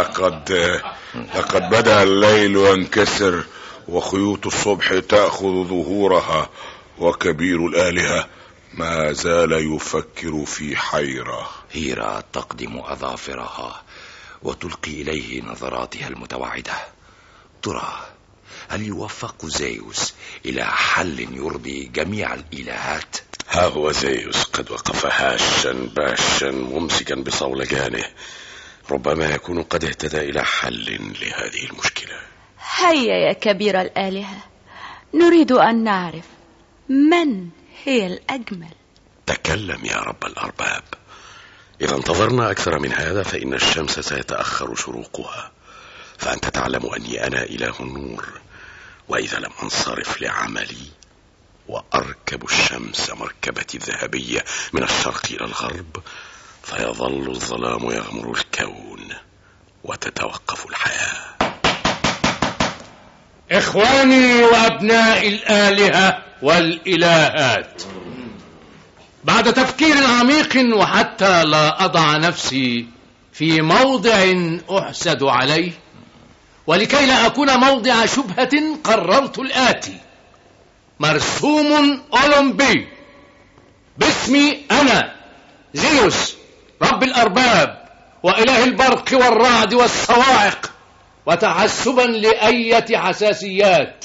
Speaker 12: لقد لقد بدأ الليل ينكسر وخيوط الصبح تأخذ ظهورها وكبير الآلهة ما زال يفكر في حيرة.
Speaker 3: هيرا تقدم أظافرها وتلقي إليه نظراتها المتوعدة. ترى هل يوفق زيوس إلى حل يرضي جميع الإلهات؟
Speaker 2: ها هو زيوس قد وقف هاشا باشا ممسكا بصولجانه. ربما يكون قد اهتدى إلى حل لهذه المشكلة.
Speaker 7: هيا يا كبير الآلهة. نريد أن نعرف من هي الأجمل.
Speaker 2: تكلم يا رب الأرباب. إذا انتظرنا أكثر من هذا فإن الشمس سيتأخر شروقها. فأنت تعلم أني أنا إله النور. وإذا لم أنصرف لعملي وأركب الشمس مركبتي الذهبية من الشرق إلى الغرب فيظل الظلام يغمر الكون وتتوقف الحياة.
Speaker 4: إخواني وأبناء الآلهة والإلهات بعد تفكير عميق وحتى لا أضع نفسي في موضع أحسد عليه ولكي لا أكون موضع شبهة قررت الآتي مرسوم أولمبي باسمي أنا زيوس. رب الأرباب وإله البرق والرعد والصواعق وتحسبا لأية حساسيات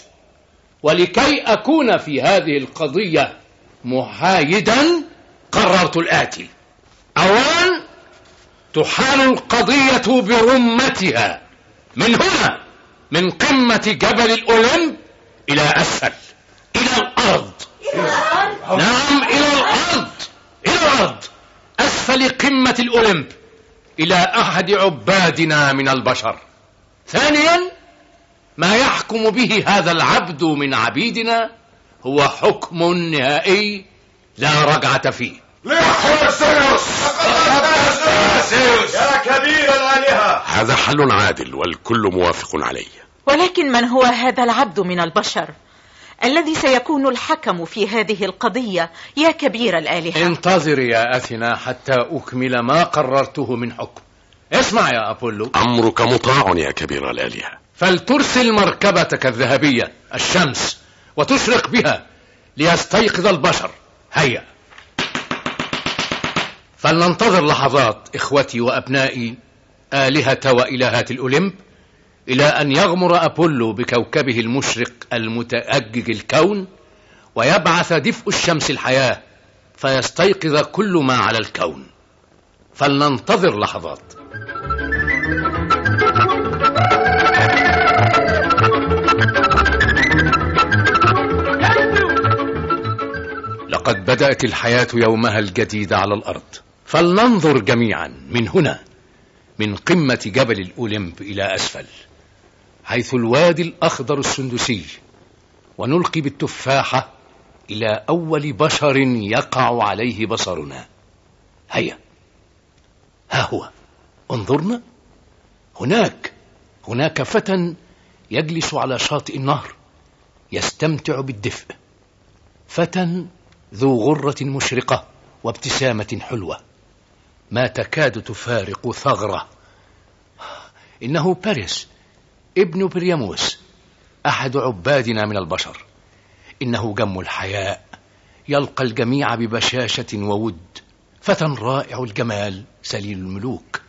Speaker 4: ولكي أكون في هذه القضية محايدا قررت الآتي. أولا تحال القضية برمتها. من هنا من قمة جبل الأولمب إلى أسفل. إلى الأرض؟ نعم إلى الأرض. إلى الأرض. أسفل قمة الأولمب إلى أحد عبادنا من البشر. ثانيا ما يحكم به هذا العبد من عبيدنا هو حكم نهائي لا رجعة فيه.
Speaker 12: زيوس
Speaker 15: يا كبير الآلهة.
Speaker 2: هذا حل عادل والكل موافق عليه.
Speaker 14: ولكن من هو هذا العبد من البشر؟ الذي سيكون الحكم في هذه القضية. يا كبير الآلهة.
Speaker 4: انتظري يا أثنا حتى أكمل ما قررته من حكم. اسمع يا أبولو.
Speaker 2: أمرك مطاع يا كبير الآلهة.
Speaker 4: فلترسل مركبتك الذهبية الشمس وتشرق بها ليستيقظ البشر. هيا. فلننتظر لحظات إخوتي وأبنائي آلهة وإلهات الأولمب. إلى أن يغمر أبولو بكوكبه المشرق المتأجج الكون ويبعث دفء الشمس الحياة فيستيقظ كل ما على الكون. فلننتظر لحظات. لقد بدأت الحياة يومها الجديد على الأرض. فلننظر جميعا من هنا من قمة جبل الأولمب إلى أسفل. حيث الوادي الأخضر السندسي ونلقي بالتفاحة إلى أول بشر يقع عليه بصرنا. هيا. ها هو. انظرنا. هناك هناك فتى يجلس على شاطئ النهر يستمتع بالدفء. فتى ذو غرة مشرقة وابتسامة حلوة. ما تكاد تفارق ثغرة. إنه باريس. ابن برياموس أحد عبادنا من البشر. إنه جم الحياء يلقى الجميع ببشاشة وود فتى رائع الجمال سليل الملوك.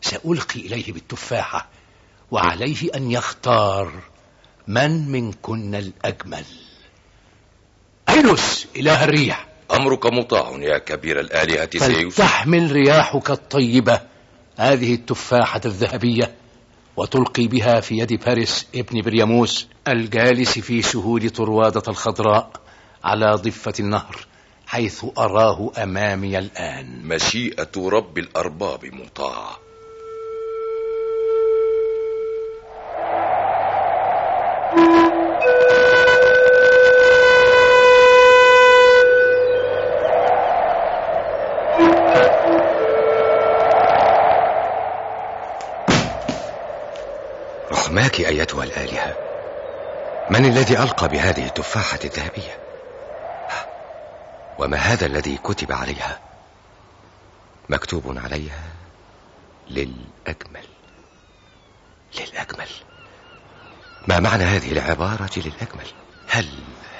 Speaker 4: سألقي إليه بالتفاحة وعليه أن يختار من منكن الأجمل. أينوس إله الريح.
Speaker 3: أمرك مطاع يا كبير الآلهة سيوس
Speaker 4: فلتحمل رياحك الطيبة. هذه التفاحة الذهبية. وتلقي بها في يد باريس ابن برياموس الجالس في سهول طروادة الخضراء على ضفة النهر حيث أراه أمامي الآن.
Speaker 3: مشيئة رب الأرباب مطاع.
Speaker 9: رحماك أيتها الآلهة؟ من الذي ألقى بهذه التفاحة الذهبية؟ وما هذا الذي كتب عليها؟ مكتوب عليها للأجمل للأجمل ما معنى هذه العبارة للأجمل هل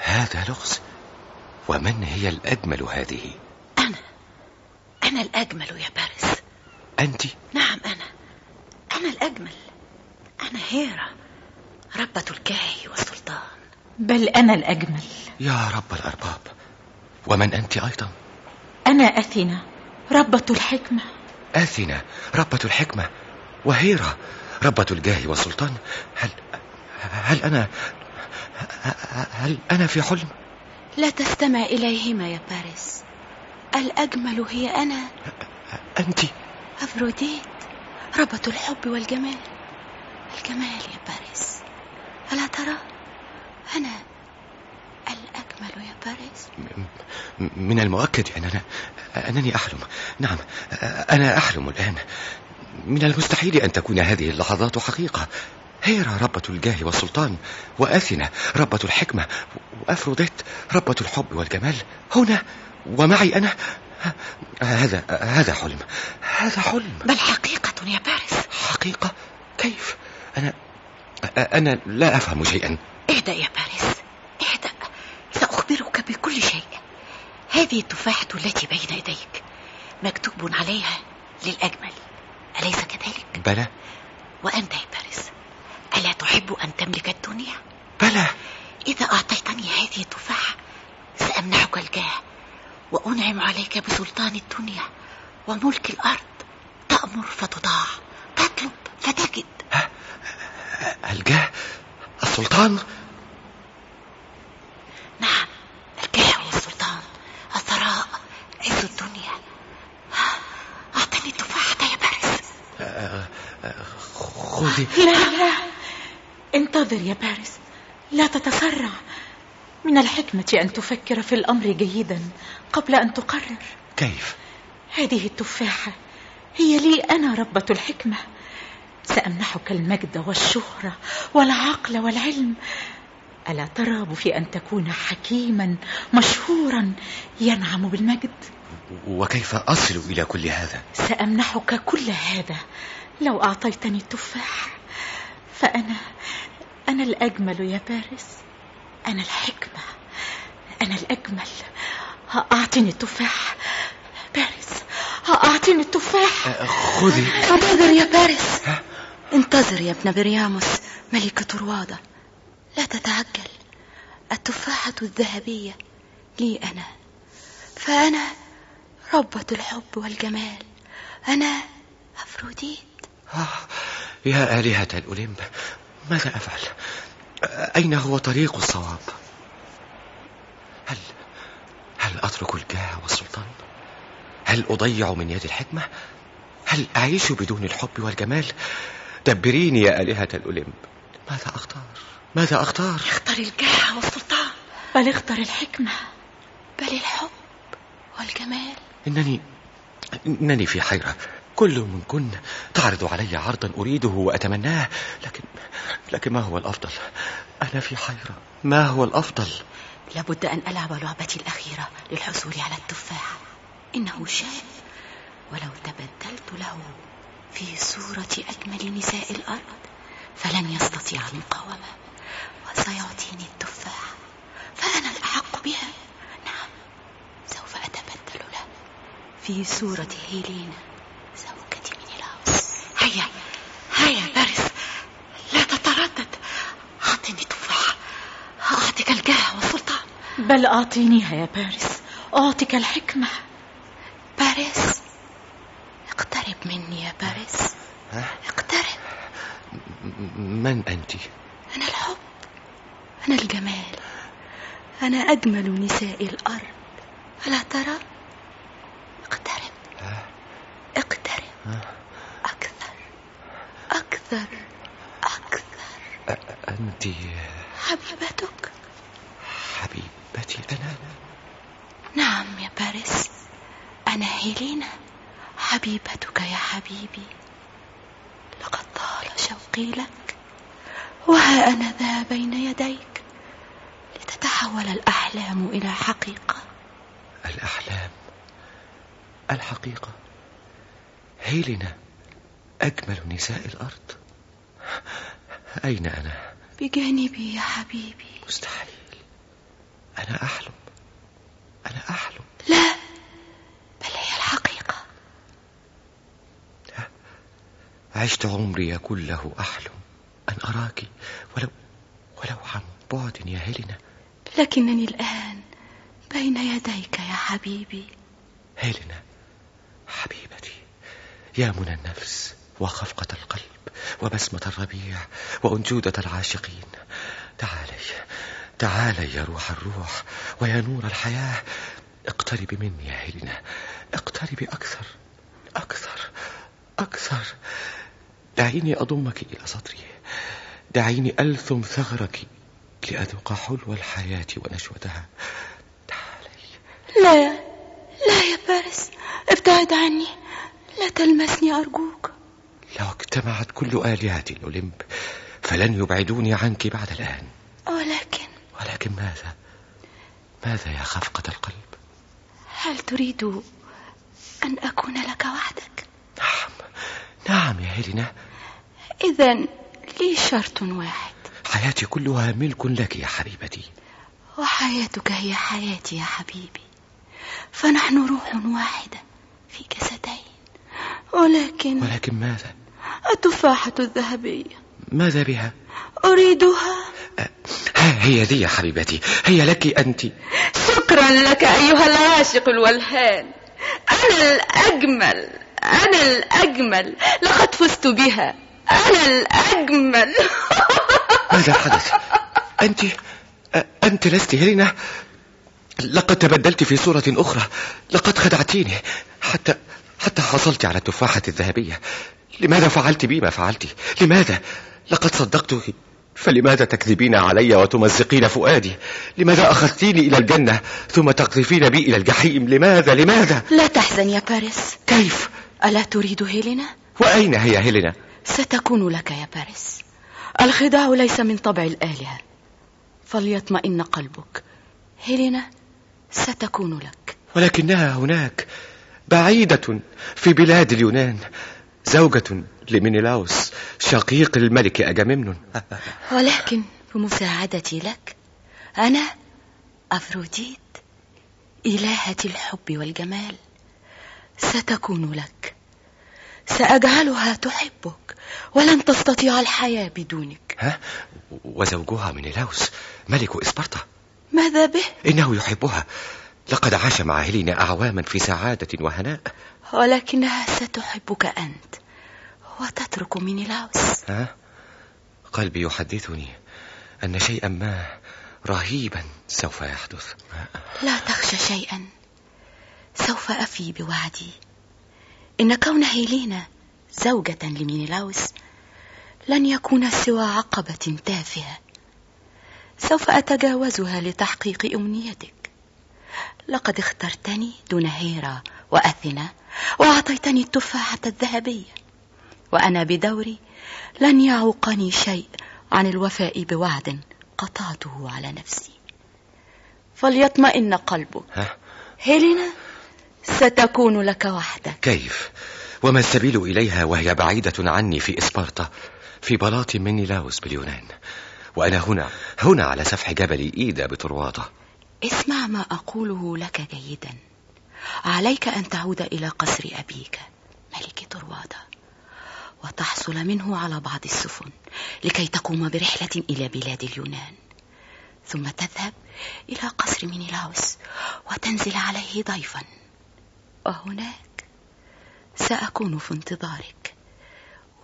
Speaker 9: هذا لغز؟ ومن هي الأجمل هذه؟
Speaker 10: أنا. أنا الأجمل يا باريس
Speaker 9: أنت؟
Speaker 10: نعم أنا. أنا الأجمل. أنا هيرا ربة الكاهي والسلطان.
Speaker 14: بل أنا الأجمل.
Speaker 9: يا رب الأرباب ومن أنت أيضا؟
Speaker 14: أنا أثينا ربة الحكمة.
Speaker 9: آثنة ربة الحكمة وهيرة ربة الجاه والسلطان. هل هل أنا هل أنا في حلم؟
Speaker 7: لا تستمع إليهما يا باريس الأجمل هي أنا.
Speaker 9: أنت.
Speaker 7: أفروديت ربة الحب والجمال. الجمال يا باريس. ألا ترى؟ أنا الأجمل يا باريس.
Speaker 9: من المؤكد أننا أنني أحلم. نعم أنا أحلم الآن. من المستحيل أن تكون هذه اللحظات حقيقة. هيرا ربة الجاه والسلطان. وآثنة ربة الحكمة. وأفروديت ربة الحب والجمال. هنا ومعي أنا. هذا هذا حلم. هذا حلم.
Speaker 10: بل حقيقة يا باريس.
Speaker 9: حقيقة؟ كيف؟ أنا أنا لا أفهم شيئا.
Speaker 10: اهدأ يا باريس. اهدأ. سأخبرك بكل شيء. هذه التفاحة التي بين يديك مكتوب عليها للأجمل. أليس كذلك؟
Speaker 9: بلى.
Speaker 10: وأنت يا باريس ألا تحب أن تملك الدنيا؟
Speaker 9: بلى.
Speaker 10: إذا أعطيتني هذه التفاحة سأمنحك الجاه وأنعم عليك بسلطان الدنيا وملك الأرض. تأمر فتطاع تطلب فتجد.
Speaker 9: الجاه السلطان؟
Speaker 10: نعم الجاه والسلطان الثراء عز الدنيا. أعطني التفاحة يا باريس
Speaker 9: خذي.
Speaker 14: لا لا انتظر يا باريس لا تتسرع. من الحكمة أن تفكر في الأمر جيدا قبل أن تقرر.
Speaker 9: كيف؟
Speaker 14: هذه التفاحة هي لي أنا ربة الحكمة. سأمنحك المجد والشهرة والعقل والعلم. ألا ترغب في أن تكون حكيما مشهورا ينعم بالمجد؟
Speaker 9: وكيف أصل إلى كل هذا؟
Speaker 14: سأمنحك كل هذا لو أعطيتني التفاح. فأنا أنا الأجمل يا باريس أنا الحكمة. أنا الأجمل. أعطني التفاح. باريس أعطني التفاح.
Speaker 9: خذي
Speaker 7: انتظر يا باريس انتظر يا ابن برياموس ملك طروادة لا تتعجل. التفاحة الذهبية لي أنا. فأنا ربة الحب والجمال. أنا أفروديت.
Speaker 9: آه، يا آلهة الأوليمب ماذا أفعل؟ أين هو طريق الصواب؟ هل هل أترك الجاه والسلطان؟ هل أضيع من يد الحكمة؟ هل أعيش بدون الحب والجمال؟ دبريني يا آلهة الأوليمب ماذا أختار؟ ماذا أختار؟
Speaker 10: اختر الجاه والسلطان.
Speaker 14: بل اختر الحكمة
Speaker 7: بل الحب والجمال.
Speaker 9: إنني إنني في حيرة. كل منكن تعرض علي عرضا أريده وأتمناه لكن لكن ما هو الأفضل؟ أنا في حيرة. ما هو الأفضل؟
Speaker 7: لابد أن ألعب لعبتي الأخيرة للحصول على التفاحة إنه شاب ولو تبدلت له. في صورة أجمل نساء الأرض فلن يستطيع المقاومة وسيعطيني التفاحة فأنا الأحق بها. نعم سوف أتبدل له. في صورة هيلينا زوجة مينيلاوس هيا هيا باريس لا تتردد. أعطني تفاحة أعطيك الجاه والسلطان.
Speaker 14: بل أعطينيها يا باريس أعطيك الحكمة.
Speaker 7: باريس اقترب مني يا باريس. اقترب.
Speaker 9: من أنت؟
Speaker 7: أنا الحب. أنا الجمال. أنا أجمل نساء الأرض. ألا ترى؟ اقترب. اقترب. أكثر. أكثر. أكثر.
Speaker 9: أنت
Speaker 7: حبيبتك.
Speaker 9: حبيبتي أنا؟
Speaker 7: نعم يا باريس. أنا هيلينا. حبيبتك يا حبيبي. لقد طال شوقي لك وها أنا ذا بين يديك لتتحول الأحلام إلى حقيقة.
Speaker 9: الأحلام. الحقيقة. هيلنا أجمل نساء الأرض. أين أنا؟
Speaker 7: بجانبي يا حبيبي.
Speaker 9: مستحيل. أنا أحلم. أنا أحلم
Speaker 7: لا بل هي الحقيقة
Speaker 9: عشت عمري كله أحلم أن أراك ولو ولو عن بعد يا هيلنا
Speaker 7: لكنني الآن بين يديك يا حبيبي.
Speaker 9: هيلنا حبيبتي يا منى النفس وخفقة القلب وبسمة الربيع وأنجودة العاشقين. تعالي تعالي يا روح الروح ويا نور الحياة. اقتربي مني يا هيلنا اقتربي أكثر أكثر أكثر. دعيني أضمك إلى صدري. دعيني ألثم ثغرك لأذوق حلو الحياة ونشوتها.
Speaker 7: لا لا يا باريس ابتعد عني. لا تلمسني أرجوك.
Speaker 9: لو اجتمعت كل آلهة الأولمب فلن يبعدوني عنك بعد الآن.
Speaker 7: ولكن
Speaker 9: ولكن ماذا؟ ماذا يا خفقة القلب؟
Speaker 7: هل تريد أن أكون لك وحدك؟
Speaker 9: نعم يا هيلينا.
Speaker 7: إذا لي شرط واحد.
Speaker 9: حياتي كلها ملك لك يا حبيبتي.
Speaker 7: وحياتك هي حياتي يا حبيبي. فنحن روح واحدة في جسدين ولكن
Speaker 9: ولكن ماذا؟
Speaker 7: التفاحة الذهبية.
Speaker 9: ماذا بها؟
Speaker 7: أريدها.
Speaker 9: ها هي ذي يا حبيبتي. هي لك أنت.
Speaker 16: شكرا لك أيها العاشق الولهان أنا الأجمل. أنا الأجمل. لقد فزت بها. أنا الأجمل.
Speaker 9: ماذا حدث؟ أنت أنت لست هيلينا لقد تبدلت في صورة أخرى. لقد خدعتيني. حتى حتى حصلت على التفاحة الذهبية. لماذا فعلت بي ما فعلت؟ لماذا؟ لقد صدقتك فلماذا تكذبين علي وتمزقين فؤادي؟ لماذا أخذتيني إلى الجنة ثم تقذفين بي إلى الجحيم؟ لماذا؟ لماذا؟
Speaker 7: لا تحزن يا باريس
Speaker 9: كيف؟
Speaker 7: ألا تريد هيلينا؟
Speaker 9: وأين هي هيلينا؟
Speaker 7: ستكون لك يا باريس. الخداع ليس من طبع الآلهة. فليطمئن قلبك. هيلينا ستكون لك.
Speaker 9: ولكنها هناك بعيدة في بلاد اليونان. زوجة لمينيلاوس شقيق الملك أجاممنون.
Speaker 7: ولكن بمساعدتي لك أنا أفروديت إلهة الحب والجمال. ستكون لك. سأجعلها تحبك ولن تستطيع الحياة بدونك.
Speaker 9: ها؟ وزوجها مينيلاوس ملك إسبرطة.
Speaker 7: ماذا به؟
Speaker 9: إنه يحبها. لقد عاش مع هيلينا أعواما في سعادة وهناء.
Speaker 7: ولكنها ستحبك أنت وتترك مينيلاوس
Speaker 9: ها؟ قلبي يحدثني أن شيئا ما رهيبا سوف يحدث.
Speaker 7: لا تخشى شيئا. سوف أفي بوعدي. إن كون هيلينا زوجة لمينيلاوس لن يكون سوى عقبة تافهة. سوف أتجاوزها لتحقيق أمنيتك. لقد اخترتني دون هيرا وأثينا وأعطيتني التفاحة الذهبية. وأنا بدوري لن يعوقني شيء عن الوفاء بوعد قطعته على نفسي.
Speaker 17: فليطمئن قلبك
Speaker 9: ها؟
Speaker 17: هيلينا؟ ستكون لك وحدك.
Speaker 9: كيف؟ وما السبيل إليها وهي بعيدة عني في إسبارتا في بلاط من نيلاوس باليونان. وأنا هنا هنا على سفح جبل إيدا بطرواطة
Speaker 7: اسمع ما أقوله لك جيدا. عليك أن تعود إلى قصر أبيك ملك طروادة وتحصل منه على بعض السفن لكي تقوم برحلة إلى بلاد اليونان. ثم تذهب إلى قصر مينيلاوس وتنزل عليه ضيفا. وهناك سأكون في انتظارك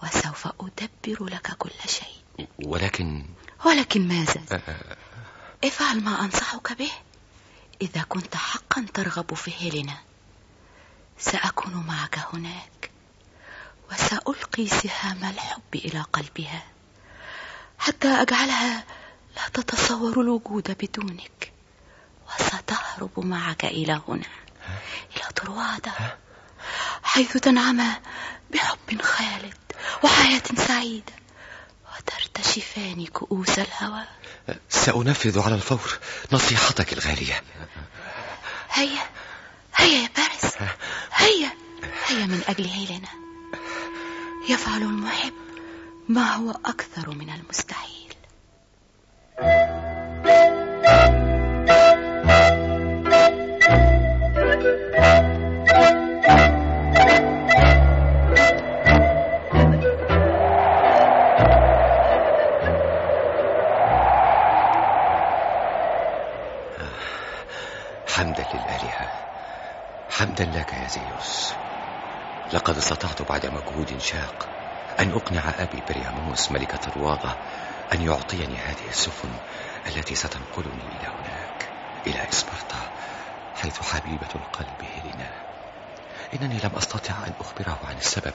Speaker 7: وسوف أدبر لك كل شيء.
Speaker 9: ولكن
Speaker 7: ولكن ماذا؟ افعل ما أنصحك به. إذا كنت حقا ترغب في هيلينا سأكون معك هناك وسألقي سهام الحب إلى قلبها. حتى أجعلها لا تتصور الوجود بدونك وستهرب معك إلى هنا. إلى طروادة حيث تنعم بحب خالد وحياة سعيدة وترتشفان كؤوس الهوى.
Speaker 9: سأنفذ على الفور نصيحتك الغالية.
Speaker 7: هيا هيا يا باريس هيا هيا من أجل هيلينا يفعل المحب ما هو أكثر من المستحيل.
Speaker 9: استطعت بعد مجهود شاق أن أقنع أبي برياموس ملك طروادة أن يعطيني هذه السفن التي ستنقلني إلى هناك إلى إسبرتا حيث حبيبة القلب هيلينا إنني لم أستطع أن أخبره عن السبب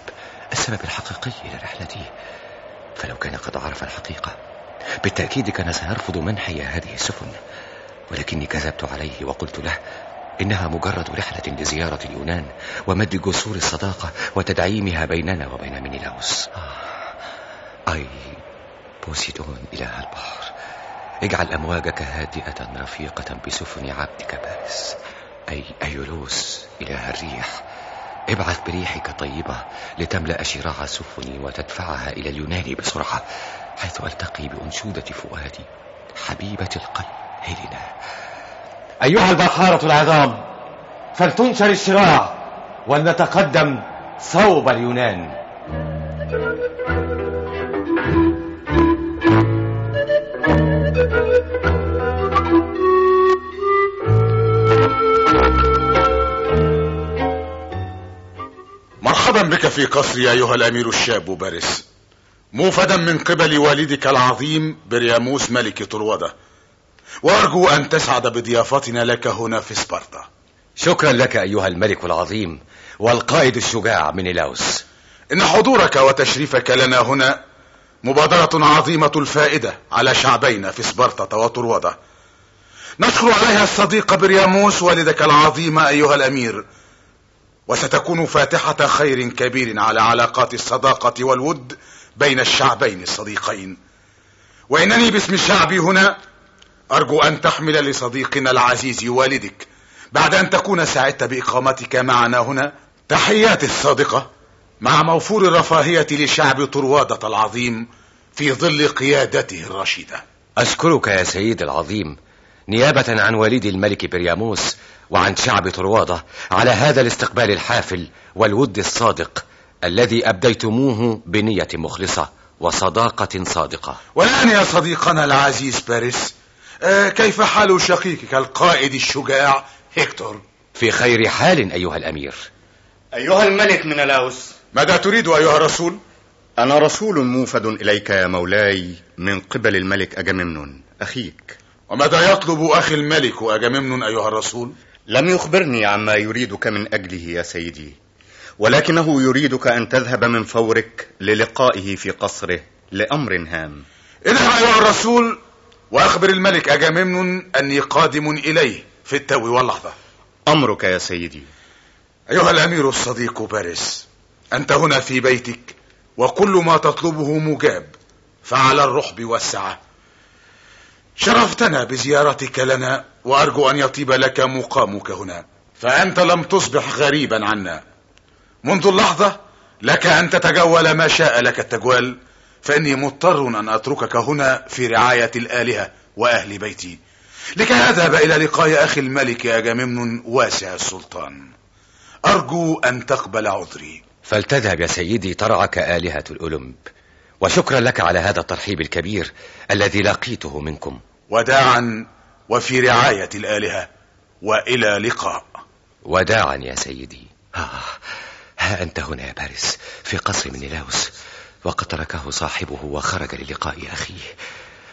Speaker 9: السبب الحقيقي لرحلتي فلو كان قد عرف الحقيقة بالتأكيد كان سيرفض منحي هذه السفن ولكني كذبت عليه وقلت له إنها مجرد رحلة لزيارة اليونان ومد جسور الصداقة وتدعيمها بيننا وبين مينيلاوس آه. أي بوسيدون إله البحر. اجعل أمواجك هادئة رفيقة بسفن عبدك بارس. أي أيولوس إله الريح. ابعث بريحك طيبة لتملأ شراع سفني وتدفعها إلى اليونان بسرعة حيث ألتقي بأنشودة فؤادي حبيبة القلب هيلينا.
Speaker 18: أيها البحارة العظام فلتنشر الشراع ولنتقدم صوب اليونان.
Speaker 12: مرحبا بك في قصري أيها الأمير الشاب بارس موفدا من قبل والدك العظيم برياموس ملك طروادة وأرجو أن تسعد بضيافتنا لك هنا في سبارتا.
Speaker 9: شكرا لك أيها الملك العظيم والقائد الشجاع مينيلاوس
Speaker 12: إن حضورك وتشريفك لنا هنا مبادرة عظيمة الفائدة على شعبينا في سبارتا وطروادة نشكر عليها الصديق برياموس والدك العظيم أيها الأمير. وستكون فاتحة خير كبير على علاقات الصداقة والود بين الشعبين الصديقين. وإنني باسم الشعب هنا أرجو أن تحمل لصديقنا العزيز والدك بعد أن تكون سعدت بإقامتك معنا هنا. تحيات الصادقة مع موفور الرفاهية لشعب طروادة العظيم في ظل قيادته الرشيدة.
Speaker 9: أشكرك يا سيد العظيم نيابة عن والدي الملك برياموس وعن شعب طروادة على هذا الاستقبال الحافل والود الصادق الذي أبديتموه بنية مخلصة وصداقة صادقة.
Speaker 12: والآن يا صديقنا العزيز باريس كيف حال شقيقك القائد الشجاع هيكتور؟
Speaker 9: في خير حال أيها الأمير.
Speaker 19: أيها الملك من لاوس.
Speaker 12: ماذا تريد أيها الرسول؟
Speaker 19: أنا رسول موفد إليك يا مولاي من قبل الملك أجممنون. أخيك.
Speaker 12: وماذا يطلب أخي الملك أجممنون أيها الرسول؟
Speaker 19: لم يخبرني عما يريدك من أجله يا سيدي ولكنه يريدك أن تذهب من فورك للقائه في قصره لأمر هام.
Speaker 12: اذهب أيها الرسول وأخبر الملك أجممنون أني قادم إليه في التو واللحظة.
Speaker 19: أمرك يا سيدي.
Speaker 12: أيها الأمير الصديق باريس أنت هنا في بيتك وكل ما تطلبه مجاب فعلى الرحب والسعة. شرفتنا بزيارتك لنا وأرجو أن يطيب لك مقامك هنا فأنت لم تصبح غريبا عنا. منذ اللحظة لك أن تتجول ما شاء لك التجوال فإني مضطر أن أتركك هنا في رعاية الآلهة وأهل بيتي. لكي أذهب إلى لقاء أخي الملك أجاممنون واسع السلطان. أرجو أن تقبل عذري.
Speaker 9: فلتذهب يا سيدي ترعك آلهة الأولمب. وشكرا لك على هذا الترحيب الكبير الذي لقيته منكم.
Speaker 12: وداعا وفي رعاية الآلهة وإلى لقاء.
Speaker 9: وداعا يا سيدي. آه ها أنت هنا يا بارس في قصر منيلاوس وقد تركه صاحبه وخرج للقاء أخيه.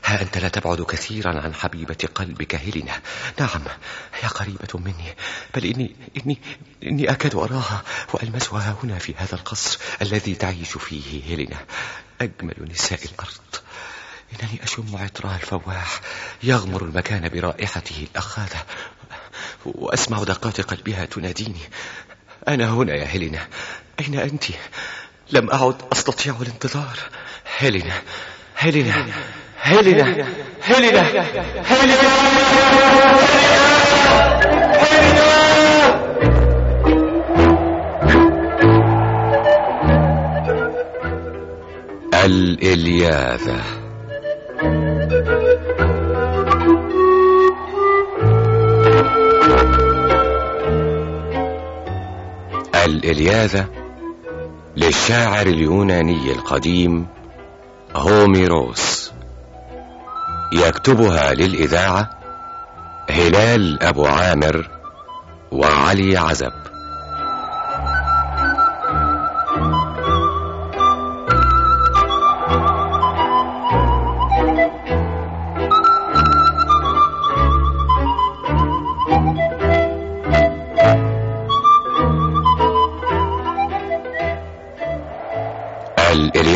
Speaker 9: ها أنت لا تبعد كثيرا عن حبيبة قلبك هيلينا. نعم هي قريبة مني. بل إني, إني, إني أكاد أراها وألمسها هنا في هذا القصر الذي تعيش فيه هيلينا. أجمل نساء الأرض. إنني أشم عطرها الفواح. يغمر المكان برائحته الأخاذة. وأسمع دقات قلبها تناديني. أنا هنا يا هيلينا. أين أنت؟ لم أعد أستطيع الانتظار. هيلينا هيلينا هيلينا هيلينا هيلينا الإلياذة. الإلياذة للشاعر اليوناني القديم هوميروس. يكتبها للإذاعة هلال أبو عامر وعلي عزب.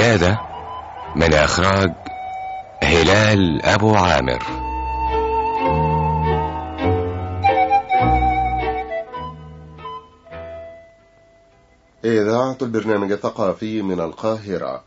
Speaker 9: الإلياذة من إخراج هلال أبو عامر.
Speaker 1: إذاعة البرنامج الثقافي من القاهرة.